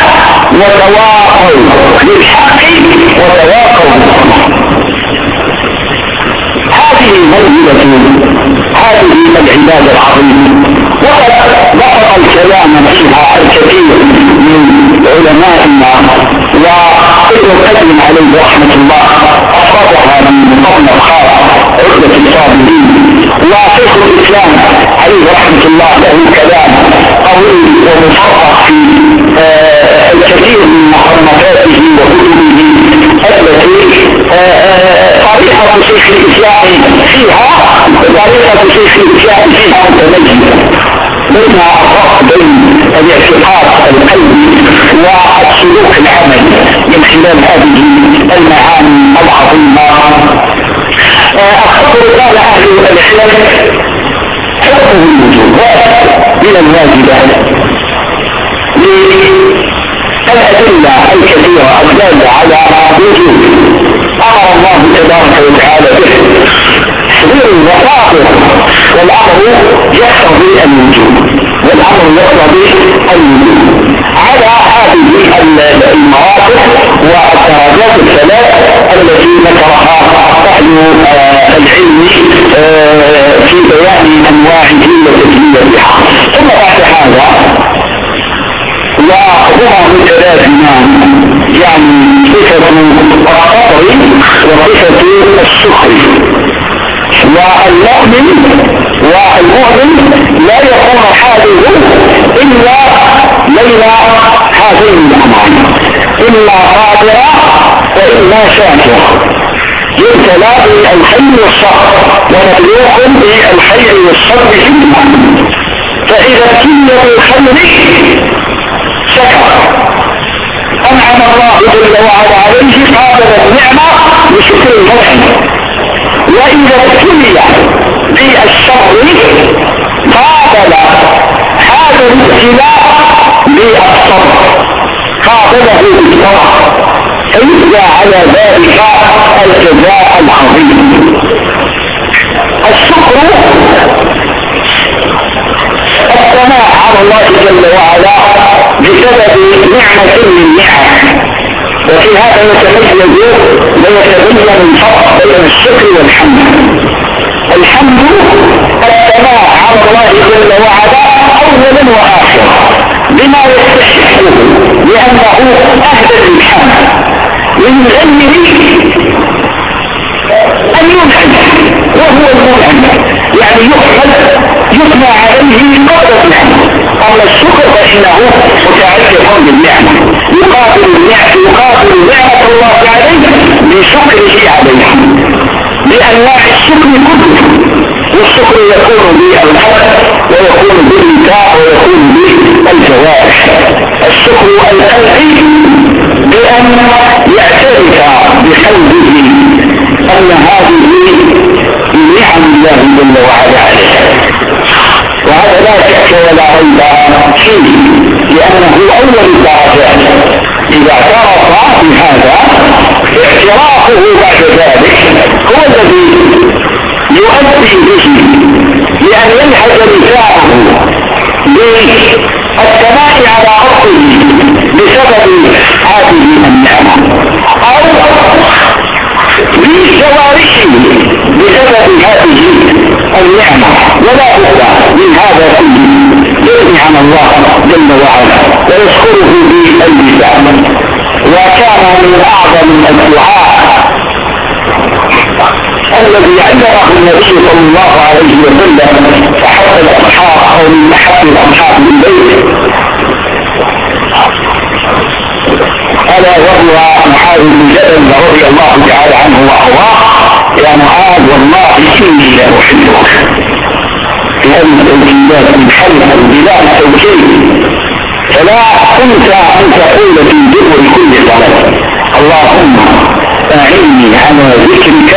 وتواصوا بالحق وتواصوا هذه المنزلة هذه العبادة العظيمة وقد بسط الكلام فيها الكثير من علمائنا وابن القيم عليه رحمة الله أصابها من قبل الخاص عدة الصابرين. وشيخ الإسلام عليه رحمة الله له كلام قوي ومفرق في آه الكثير من مصنفاته وكتبه التي طريقة شيخ الإسلام فيها طريقة شيخ الإسلام فيها متميزة بين بين الاعتقاد القلبي والسلوك العملي من خلال هذه المعاني العظيمة. أخطر قال أهل الإسلام حكم الوجود من الواجبات الأدلة الكثيرة الدالة على وجود أمر الله تبارك وتعالى به. وفاقر والأمر يقتضي الوجود. والأمر يقتضي الوجود. على هذه المواقف والدرجات الثلاث التي ذكرها أهل العلم في بيان أنواعه وتجلية بها ثم بعد هذا وهما متلازمان يعني صفة القطر وصفة السخر. والمؤمن والمؤمن لا يكون حاله إلا بين هذين الأمرين إلا يسمى شاكر يبتلى بالخير والصبر ونبلوكم بالخير والصبر فتنة فإذا ابتلي بالخير شكر أنعم الله جل وعلا عليه قابل النعمة بشكر المنعم وإذا ابتلي بالشر قابل هذا الابتلاء بالصبر قابله بالصبر فيجزى على ذلك الجزاء العظيم الشكر الثناء على الله جل وعلا. بسبب نعمة من نعم وفي هذا يتميز ويتبين الفرق بين الشكر والحمد. الحمد الثناء على الله جل وعلا اولا واخرا. بما يستحقه لأنه أهدى للحمد. من غيره أن ينعم وهو المنعم يعني يحمد يثنى عليه قبل النعمة. أما الشكر فإنه متعلق بالنعمة. يقابل النعمة يقابل نعمة الله عليه بشكره عليه. بانواع الشكر كله والشكر يكون بالحق ويكون بالنكاح ويكون بالجوارح. الشكر القلبي بأن يعترف بقلبه أن هذه نعم الله جل وعلا وهذا لا شك ولا ريب فيه لأنه أول الدرجات إذا اعترف بهذا اعترافه بعد ذلك هو الذي يؤدي به لأن ينهج لسانه بالثناء على ربه بسبب هذه النعمه أو بجوارحه بسبب هذه النعمة. ولا بد من هذا كله. يثني عن الله جل وعلا. ويذكره باللسان وكان من أعظم الدعاء الذي علمه النبي صلى الله عليه وسلم. فحتى الاصحاب أو من احب الأصحاب بالبيت. ألا وهو معاذ بن جبل رضي الله تعالى عنه وأرضاه. يا معاذ والله اني لاحبك لأن الجبال من حلف بلا توجيه فلا كنت أن تقول في دبر كل صلاة. اللهم أعني على ذكرك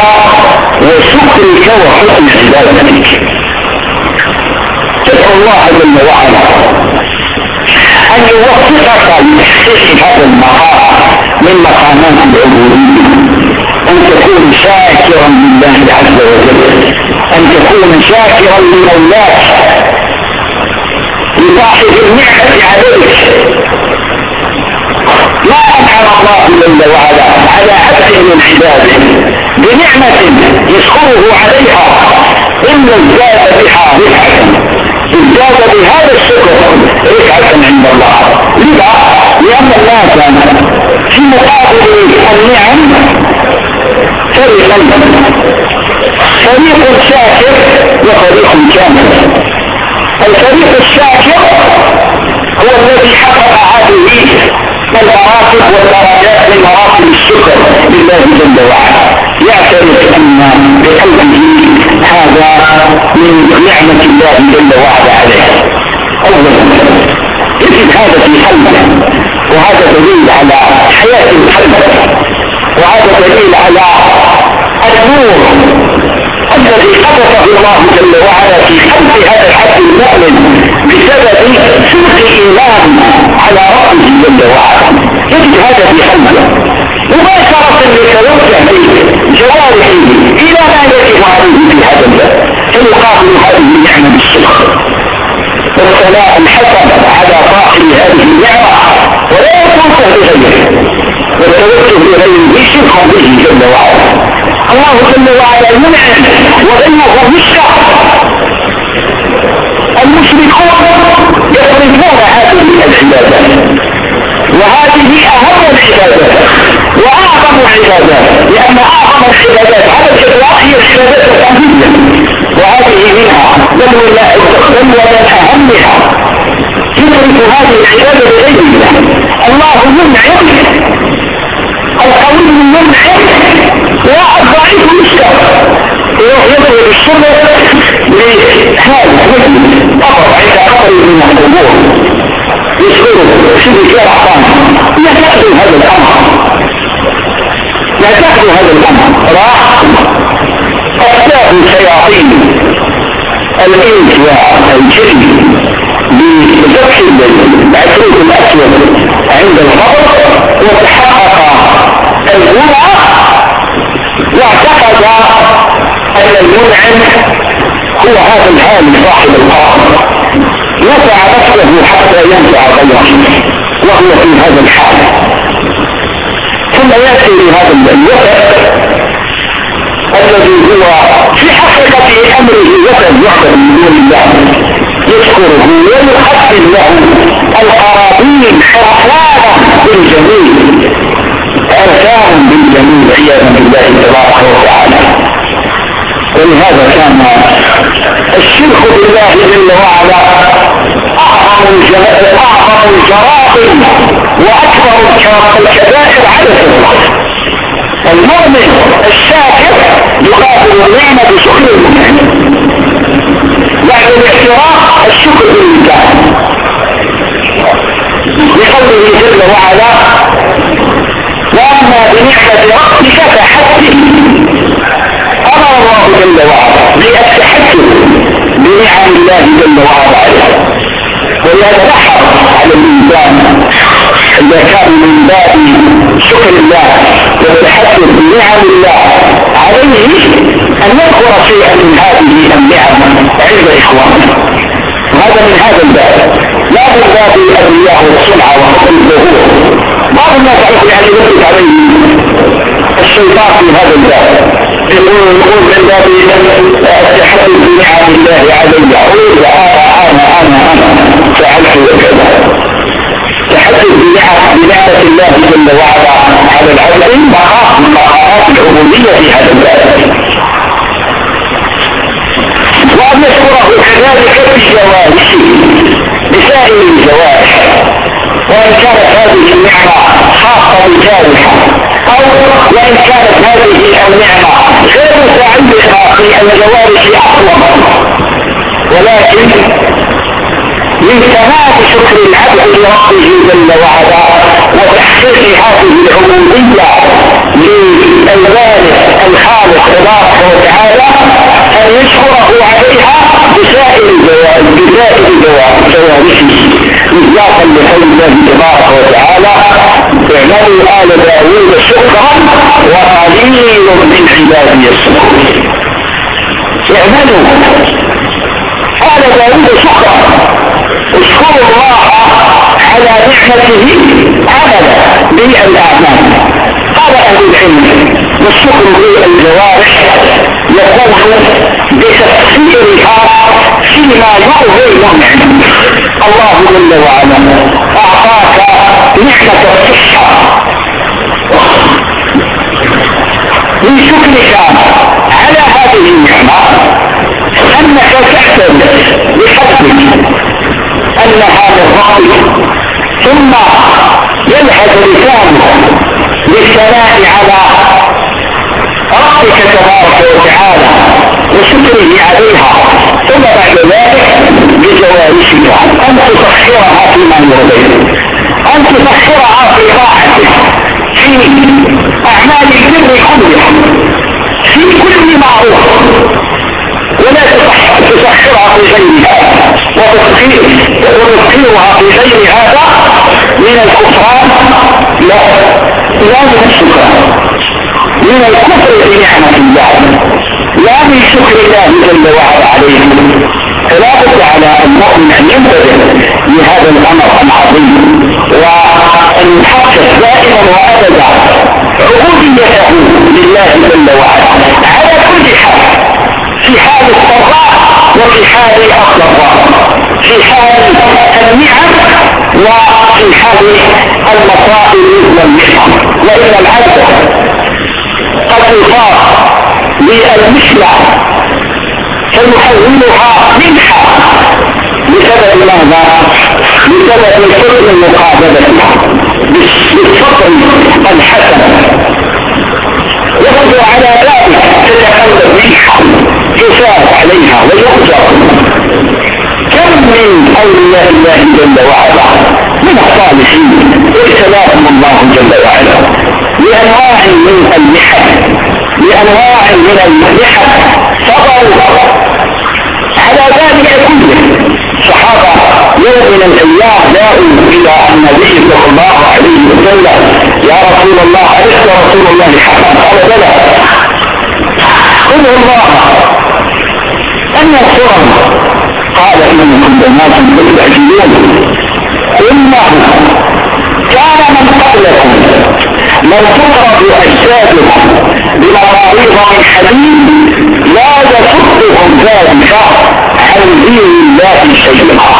وشكرك وحسن عبادتك. تدعو الله جل وعلا. أن يوفقك هذا المقام من مقامات العبودية. أن تكون شاكرا لله عز وجل. أن تكون شاكرا لمولاك. لصاحب النعمة عليك. ما انعم الله جل وعلا على عبد من عباده. بنعمة يشكره عليها إلا ازداد بها رفعة ازداد بهذا الشكر. رفعة عند الله. لذا لأن الناس في مقابل النعم فريقا. فريق شاكر وفريق كامل الفريق الشاكر هو الذي حقق هذه المراتب والدرجات من مراتب الشكر لله جل وعلا. يعترف ان بقلبه هذا من نعمة الله جل وعلا عليه اولا يجد هذا في قلبه وهذا دليل على حياة القلب وهذا دليل على النور الذي قذفه الله جل وعلا في قلب هذا الحد المؤمن بسبب صدق ايمان على ربه جل وعلا. يجد هذا في قلبه. مباشرة يتوجه جوارحه إلى ما يجب عليه في هذا الباب فيقابل هذه النعمة بالشكر والثناء الحسن على صاحب هذه النعمة ولا يكون سهل غيره. والتوجه إليه شرك به جل وعلا. الله جل وعلا ينعم وغيره يشرع المشركون يصرفون هذه العبادات وهذه أهم العبادات وأعظم العبادات لأن أعظم العبادات على الإطلاق هي العبادات القلبيه وهذه منها بل ومن أهمها. يصرف هذه العبادة لغير الله. الله ينعم القوي الملحد والضعيف المشكل يروح يضرب الشرطة لهذا مثل أقرب عند أقرب من القبور يشكره سيدي كير عطان؟ لا تأخذوا هذا الأمر. لا تأخذوا هذا الأمر. راح. أفتاه الشياطين الإنس والجن بذبح العفريت الأسود عند القبر وتحقق الجمعة واعتقد أن المنعم هو هذا الهالي صاحب القبر نفع نفسه حتى ينفع غيره وهو في هذا الحال. ثم يأتي لهذا الوقت الذي هو في حقيقة أمره وثن يعبد من دون الله. يذكره ويحفل له القرابين حرفانا بالجميل عرفان بالجميل عياذا بالله تبارك وتعالى. ولهذا كان الشرك بالله جل وعلا أعظم الجرائم وأكبر الكبائر الاطلاق المؤمن الشاكر يقابل النعمة بشكر المنعم بعد الاعتراف الشكر بالله. لقوله جل وعلا وأما بنعمة ربك فحدث. أمر الله جل وعلا بالتحدث بنعم الله جل وعلا. عليه على الإنسان إذا كان من باب شكر الله والتحدث بنعم الله عليه أن يذكر شيئا من هذه النعم. عند اخوانه وهذا من هذا الباب. لا من باب الرياء والسمعه وحب الظهور بعض الناس يعرف يعني يثبت عليه. الشيطان في هذا الباب. يقول يقول من باب التحدث بنعم الله علي. أقول أنا أنا أنا أنا فعلت وكذا. تحدث بنعمة الله جل وعلا على العبد. مقام من مقامات العبودية في هذا الباب. وأن يشكره كذلك في جوارحه. بسائر الجوارح وإن كانت هذه النعمة خاصة بجارحة أو وإن كانت هذه النعمة غير متعلقة في الجوارح أصلا ولكن من كمال شكر العبد لربه جل وعلا وتحقيق هذه العبودية للوالد الخالق تبارك وتعالى يشكره عليها بسائر الجوارح بسائر جوارحه مصداقا لقول الله تبارك وتعالى اعملوا آل داوود شكرا وقليل من عبادي الشكور اعملوا آل داوود شكرا. اشكروا الله على نعمته عملا بالاعمال أهل العلم والشكر بالجوارح يكون بتفسيرها فيما يؤذي المؤمن الله جل وعلا أعطاك نعمة الصحة. من شكرك على هذه النعمة أنك تحتل بحسبك انها من ربك ثم يلحظ لسانه للثناء على ربك تبارك وتعالى وشكره عليها. ثم بعد ذلك بجوارحك أن تسخرها فيما يرضيك. أن تسخرها في طاعتك. في أعمال البر كلها. في كل معروف. ولا تسخرها في غيرها. وتسخيرها في غير هذا من الكفران. لا. لا من الشكران من الكفر بنعمة الله. لا من الله جل وعلا عليه. فلا على المؤمن أن ينتبه لهذا الأمر العظيم. وأن يحقق دائما وأبدا عبوديته لله جل وعلا. على كل حال في حال الضراء وفي حال الضراء في حال النعم وفي حال المصائب والمحن وإن العبد قد يصاب بالمثلى فيحولها منحة بسبب ماذا؟ بسبب حسن مقابلتها بالفطر الحسن وهو على ذلك تتقلب منحة يثاب عليها ويؤجر من أولياء الله جل وعلا من الصالحين ابتلاهم الله جل وعلا. بأنواع من المحن بأنواع من المحن صبروا على ذلك كله صحابة يوم من الأيام جاءوا إلى النبي صلى الله عليه وسلم يا رسول الله ألست رسول الله حقا؟ قال بلى. قل الله أن ينصرنا قال إنكم بنات تستعجلون إنه كان من قبلكم لو تقرب أجسادهم بمطاريض من حديد لا يصدهم ذلك عن دين الله شيئا.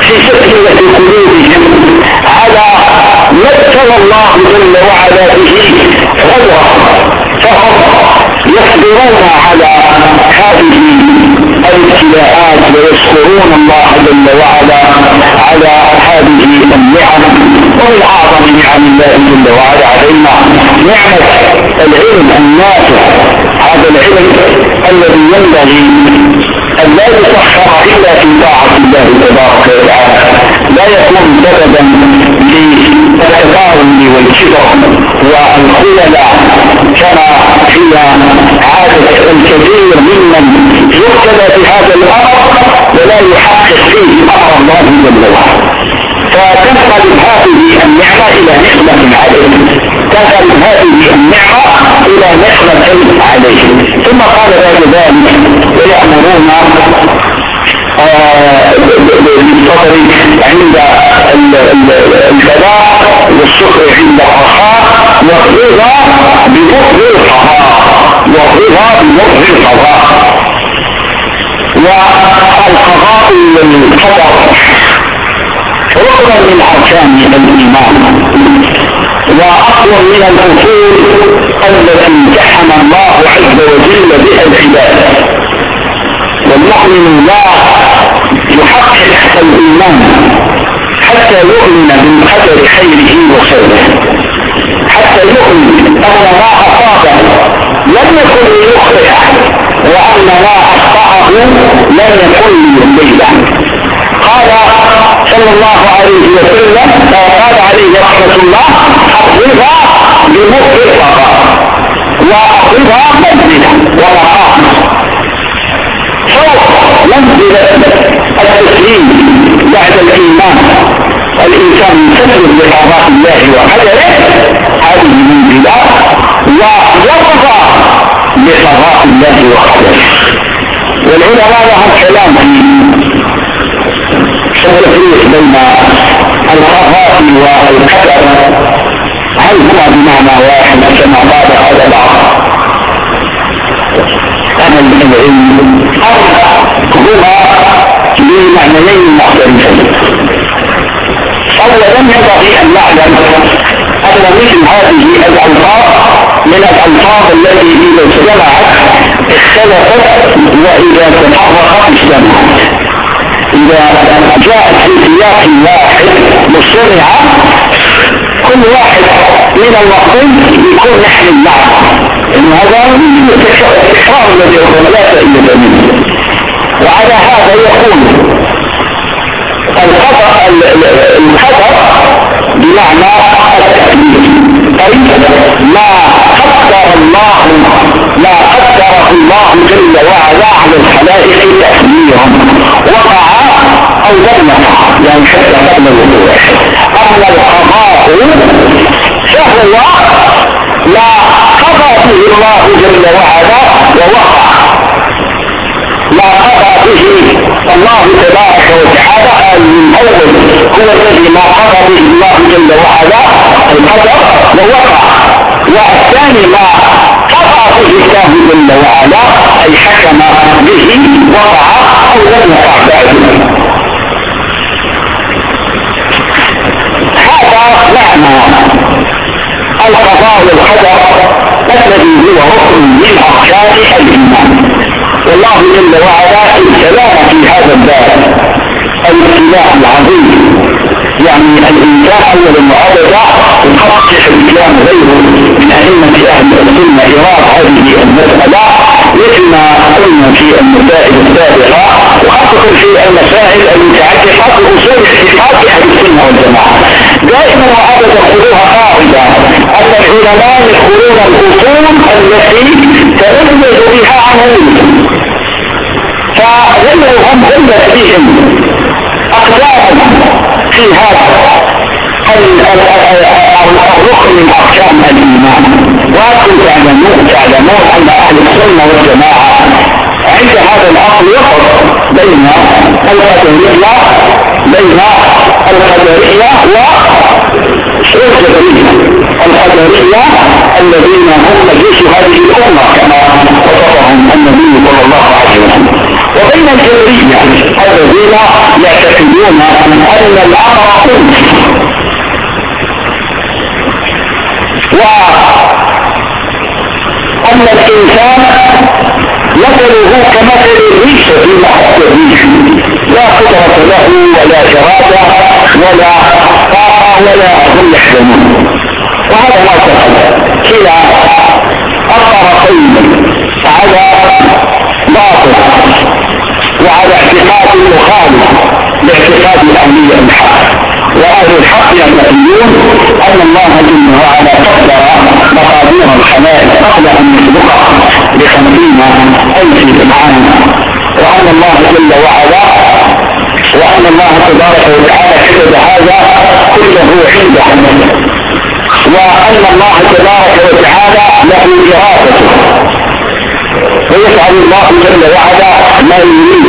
في سكنة قلوبهم على ما ابتلى الله جل وعلا به غيره فهم يصبرون على هذه الابتلاءات ويشكرون الله جل وعلا على هذه النعم. ومن أعظم نعم الله جل وعلا علينا نعمة العلم النافع. هذا العلم الذي ينبغي لا يسخر إلا في طاعة الله تبارك وتعالى. لا يكون سببا للتباين والكبر والخلل كما هي عادة الكثير ممن يقتدى في هذا الأمر ولا يحقق فيه أمر الله جل وعلا. فتنقل هذه النعمة إلى نعمة عليه. تنقل هذه النعمة إلى نعمة عليه. ثم قال بعد ذلك ويأمرون بالصبر عند البلاء والشكر عند الرخاء والرضا بمؤذ القضاء والرضا بمؤذ القضاء والقضاء والقدر ركن من اركان الإيمان. واصل من الاصول التي امتحن الله عز وجل بها العباد والمؤمن لا يحقق الإيمان حتى يؤمن بالقدر خيره وشره. حتى يؤمن أن ما أصابه لم يكن ليخطئه وأن ما أخطأه لم يكن ليضله قال صلى الله عليه وسلم قال عليه رحمة الله الرضا القضاء والرضا منزلة ومقام فوق منزلة التسليم بعد الإيمان. الإنسان يسلم لقضاء الله وقدره. هذه منزلة ويرضى بقضاء الله وقدره. والعلماء لهم كلام التفريق بين القضاء والقدر. هل هو بمعنى واحد كما قال هذا بعض أهل العلم أو هما بمعنيين مختلفين أولا ينبغي أن نعلم أن مثل هذه الألفاظ من الألفاظ التي إذا اجتمعت اختلفت وإذا تفرقت اجتمعت إذا جاءت في سياق واحد مصرعة كل واحد من الوقتين يكون نحن المعنى إن هذا التكرار الذي هو لا فائدة منه وعلى هذا يكون الخطأ الخطأ بمعنى التأكيد أي ما قدر الله ما قدره الله جل وعلا على الخلائق تأثيرهم وقع أو لم يقع يعني حتى قبل الوقوع اما القضاء فهو ما قضى به الله جل وعلا ووقع. ما قضى به الله تبارك وتعالى من اول هو الذي ما قضى به الله جل وعلا القدر ووقع. والثاني ما قضى به الله جل وعلا اي حكم به وقع. أو لم يقع بعد. معنى القضاء والقدر الذي هو ركن من أركان الإيمان. والله جل وعلا الكلام في هذا الباب الابتلاء العظيم. يعني الانسان أول المعارضة يحقق الإسلام غيره من أئمة أهل السنة ايراد هذه المسألة. مثل ما قلنا في المسائل السابقة وخاصه في المسائل المتعلقة بأصول اعتقاد أهل السنة والجماعه دائما وابدا خذوها قاعدة أن العلماء العلوم التي تميز بها عن غيرهم فغيرهم غلت بهم اقدام في هذا الركن من أركان الإيمان. وأنتم تعلمون تعلمون أن أهل السنة والجماعة عند هذا الأصل يفرق بين القدرية بين القدرية والجبريه القدرية الذين هم مجلس هذه الأمة كما وصفهم النبي صلى الله عليه وسلم. وبين الجبريه الذين يعتقدون أن الأمر كله وأن الإنسان مثله كمثل الريش في محط الريش. لا قدرة له ولا إرادة ولا طاقة ولا هم يحزنون. وهذا ما تقدم كلا الطرفين على باطل وعلى اعتقاد مخالف لاعتقاد الأهلية الحق وأهل الحق يعتقدون أن الله جل وعلا قدر مقادير الخلائق قبل أن يخلقها. بخمسين ألف عام وأن الله جل وعلا وأن الله تبارك وتعالى كتب هذا كله عنده وأن الله تبارك وتعالى له ارادته ويفعل الله جل وعلا ما يريد.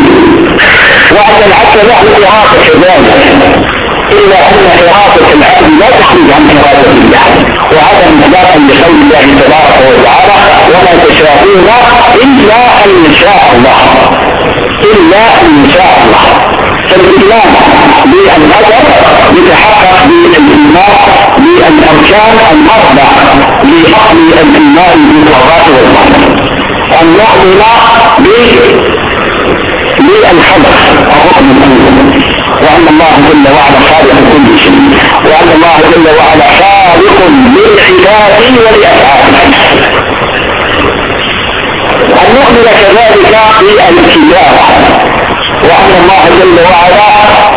وأن العبد له إرادة كذلك إلا أن إرادة العبد لا تخرج عن إرادة الله وهذا مصداقا لقول الله تبارك وتعالى وما تشاءون إلا أن يشاء الله. إلا أن يشاء الله. فالإيمان بالقدر يتحقق بالإيمان بالأركان الأربع لأصل الإيمان بالقضاء والقدر. أن نؤمن بالخبر الركن الأول. وأن الله جل وعلا خالق كل شيء. وأن الله جل وعلا خالق للعباد ولأفعاله أن نؤمن كذلك بالكتابة وأن الله جل وعلا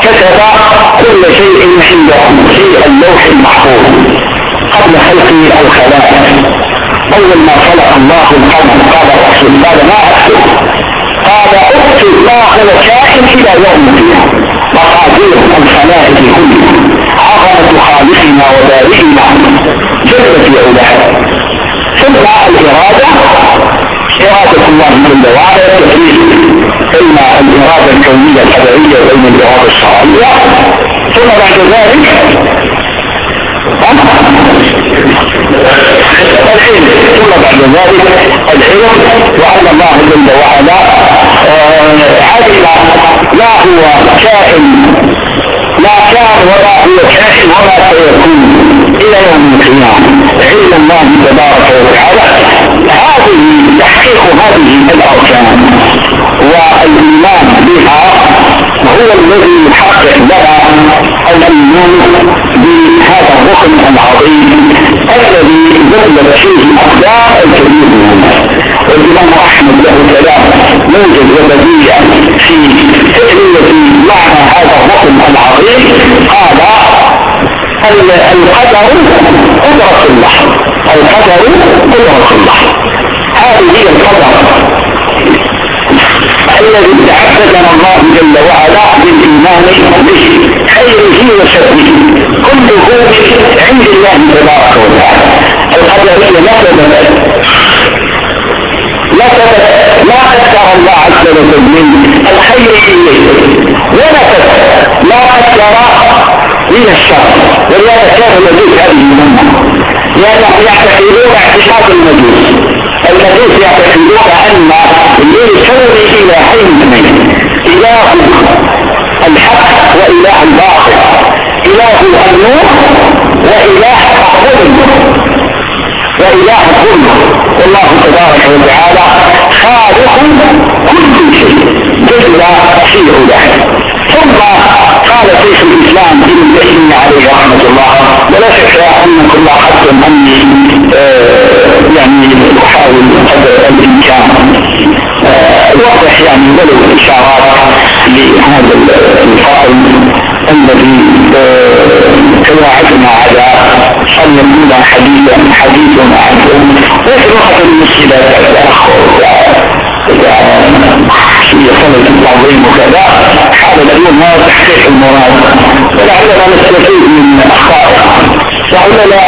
كتب كل شيء عنده في اللوح المحفوظ قبل خلق الخلائق. أول ما خلق الله القمر قال الرسول قال ما أكتب. قال اكتب ما هو كائن إلى يوم القيامة. مقادير الخلائق كلها. عظمة خالقنا وبارئنا. جل في علاه ثم الإرادة. إرادة الله جل وعلا تفريق بين الإرادة الكونية القدرية وبين الإرادة الشرعية. ثم بعد ذلك العلم ثم بعد ذلك العلم وأن الله جل وعلا آه، علم لا هو كائن لا كان ولا هو كائن ولا سيكون إلى يوم القيامة. علم الله تبارك وتعالى. هذه تحقيق هذه الأركان والإيمان بها هو الذي يحقق لها الإيمان بهذا الركن العظيم الذي دخلت فيه اقدار الكبير من الناس والإمام أحمد له كلام موجز وبديع في تألية معنى هذا الركن العظيم. قال القدر قدرة الله. القدر قدرة الله. هذه هي القدر الذي تعبدنا الله جل وعلا بالايمان به خيره وشره كله عند الله تبارك وتعالى. القدرية لا تبدل لا لا قدر الله عز وجل من الخير إليه. ولا لا قدر من الشر. ولهذا كان المجوس هذه المنة لانهم يعتقدون اعتقاد المجوس. المجوس يعتقدون أن للكون اثنين إله الحق وإله الباطل. إله النور وإله الظلم وإله كله. والله تبارك وتعالى خالق كل شيء. جل في علاه ثم قال شيخ الإسلام ابن تيمية عليه رحمة الله ولا شك انكم لاحظتم أني آه يعني أحاول قدر الإمكان. آه اوضح يعني ولو إشارات لهذا الفصل الذي تواعدنا على أن يكون حديثا حديث عنه وفي الوقت المشكلة في سنة التعظيم وكذا حال الأمور ما تحقيق المراد. ولعلنا نستفيد من أخطائها وعلى لا؟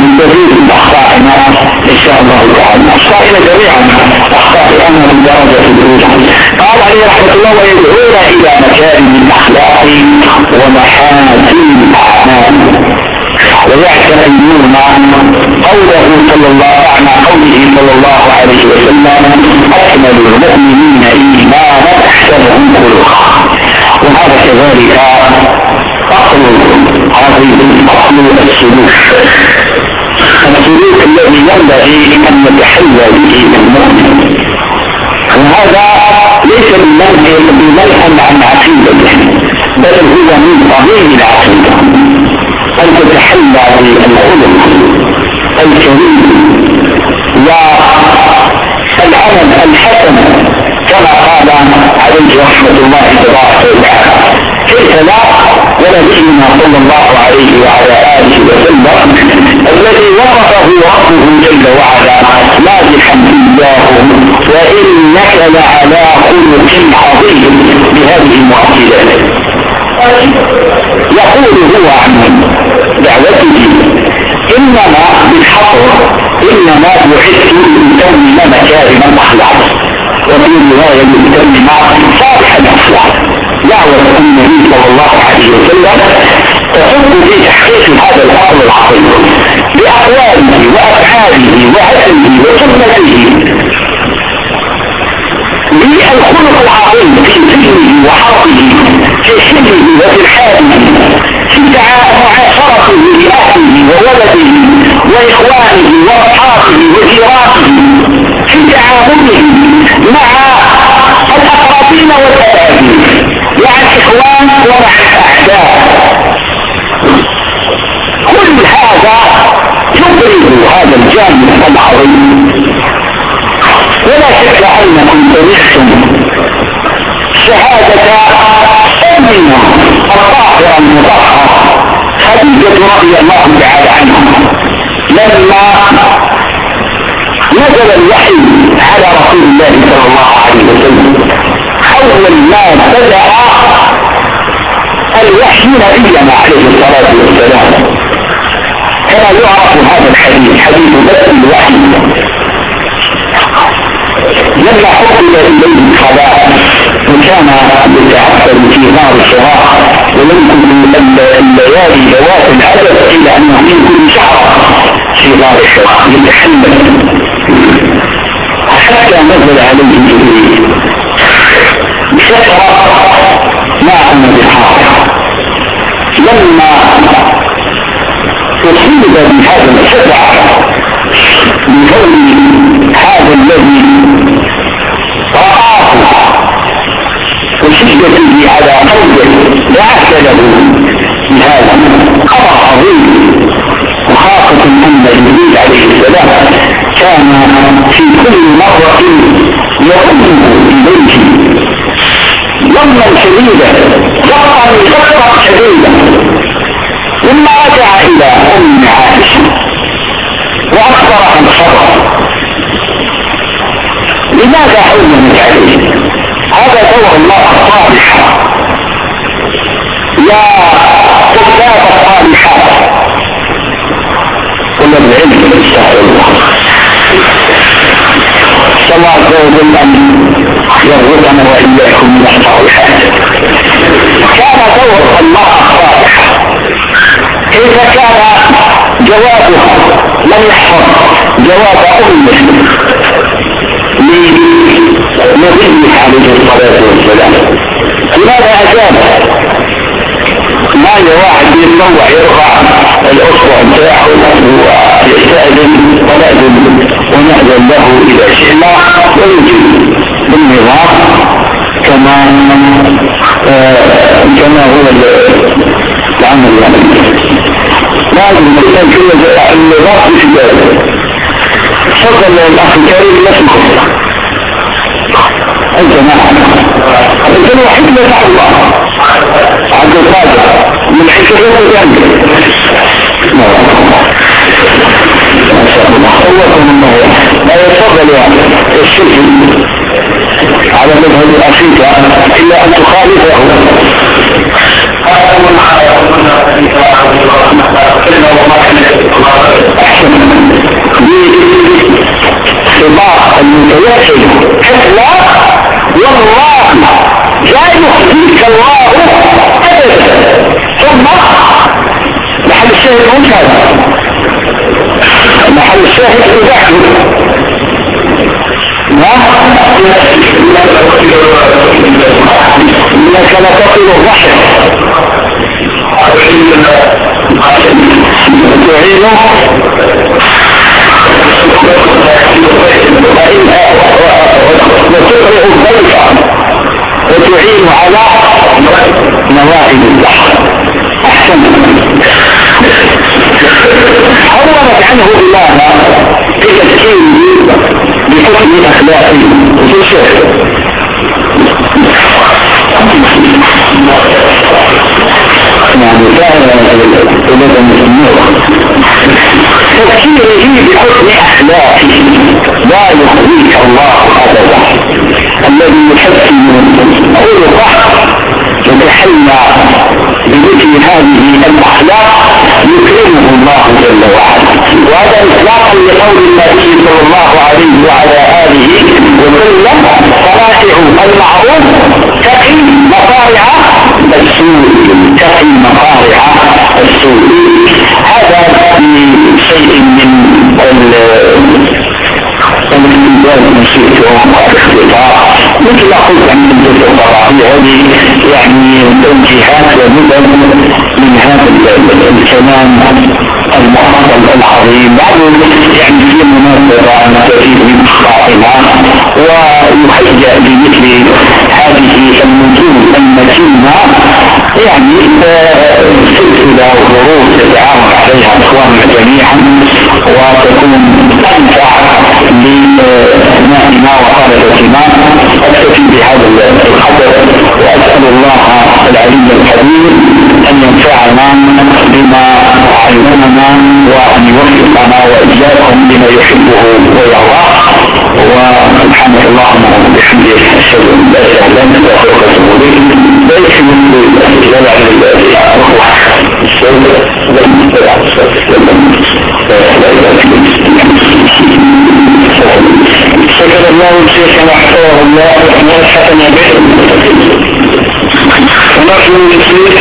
نستفيد من أخطائنا إن شاء الله تعالى. أخطائنا جميعا أخطاء أنا من درجة الأولى. قال عليه رحمة الله ويدعون إلى مكارم الأخلاق ومحاسن الأعمال. ويعتمدون قوله صلى الله معنى قوله صلى الله عليه وسلم أكمل المؤمنين إيمانا أحسنهم خلقا. وهذا كذلك أصل عظيم أصل السلوك. السلوك الذي ينبغي أن يتحلى به المؤمن. وهذا ليس بمنع عن عقيدته بل هو من طبيعي العقيده تتحلى بالعلم الكريم. والعمل الحسن كما قال عليه رحمة الله تبارك وتعالى كيف لا؟ ونبينا صلى الله عليه وعلى آله وسلم الذي وصفه ربه جل وعلا مادحا إياه وإنك لعلى خلق عظيم بهذه المعجزات يقول هو عن دعوته. إنما بالحصر إنما بعثت لأتمم مكارم الأخلاق. وفي رواية لأتمم صالح الأخلاق. دعوه النبي صلى الله عليه وسلم تصب في تحقيق هذا الاصل العظيم بأقواله وأفعاله وهديه وسنته. بالخلق العظيم في ذهنه وحرفه في سره وفي حاله في معاشرته لأهله وولده وإخوانه وأصحابه وجيرانه في تعامله مع الأقربين والأبابين مع الإخوان ومع الأعداء. كل هذا يبرز هذا الجانب العظيم. ولا شك انكم سمعتم شهادة أمنا الطاهرة المطهرة. خديجة رضي الله تعالى عنها. لما نزل الوحي على رسول الله صلى الله عليه وسلم أول ما بدأ الوحي نبينا عليه الصلاة والسلام. كما يعرف هذا الحديث حديث بدء الوحي. لما حكم اليه الخلاء وكان يتعبد في نار الصراع ويمكن الليالي ذوات العدد إلى أن من كل شهر في نار الصراع يتحمل حتى نزل عليه جبريل. شكر ما أنا بحاضر لما أصيب بهذا الشفع شديدا ضغطا ضغطا شديدا ثم رجع إلى أم عائشة. وأخبر عن خبر لماذا حولت عليه؟ هذا دور الله الصالح. يا طلاب الصالحات. طلاب العلم يستحق الله. صلى الله عز وجل يرزقنا وإياكم من الصالحات. كان دور الله الصالح كيف كان جوابها لم يحفظ. جواب أمه. لنبيه عليه الصلاة والسلام. لماذا أجاب؟ ما واحد يتطوع يرفع الاصبع بتاعه. ويستاذن ونأذن ونأذن له اذا شئنا ويجب بالنظام كما كما هو العمل يعني لازم الانسان كده النظام في ذلك تفضل الاخ الكريم لا تنخص انت معنا انت الوحيد اللي الله عبد القادر من حكمه جنبه لا يتفضل الشرك على مذهب أخيك إلا أن تخالفه بطباع المتوحد كلا والله لا يخزيك الله ابدا ثم الشاهد مش هذا محل الشاهد اباحه إنك لا تقل الرحم تعينه وتعين على نواعي البحر. أحسن. حرمت عنه بماذا بتذكيره بحكم في شيء يعني كان إلى النور تفكيره بحكم أخلاقه. لا يخزيك الله أبدا. الذي يحكم خلقه يتحلى بمثل هذه الأخلاق يكرمه الله جل وعلا. وهذا اطلاقا لقول النبي صلى الله عليه وعلى آله وسلم صلاته المعروف تقي مصارع السوء تقي مصارع السوء. هذا شيء من الاستنجاد من شئت والاختطاء مثل ما قلت عن الجزء الطبعي هذه يعني توجيهات ومدن من هذا الكلام المحفظ العظيم. بعضهم يعني في مناسبة أن تزيد من أخطائنا ويهيأ لمثل هذه المتون المتينة يعني سلسلة وظروف يتعاون عليها إخواننا جميعا وتكون أنفع لأبنائنا وطلبتنا أكتفي بهذا القدر وأسأل الله العلي الكبير أن ينفعنا بما علمنا وأن يوفقنا وإياكم لما يحبه ويرضاه. وسبحانك اللهم وبحمدك أشهد أن لا إله إلا أنت أستغفرك وأتوب إليك ليس من الاستدلال على الأخوة السوداء لم يتبع الصلاة والسلام شكر الله الشيخ وحفظه الله وحفظه حسن به ونرجو من الشيخ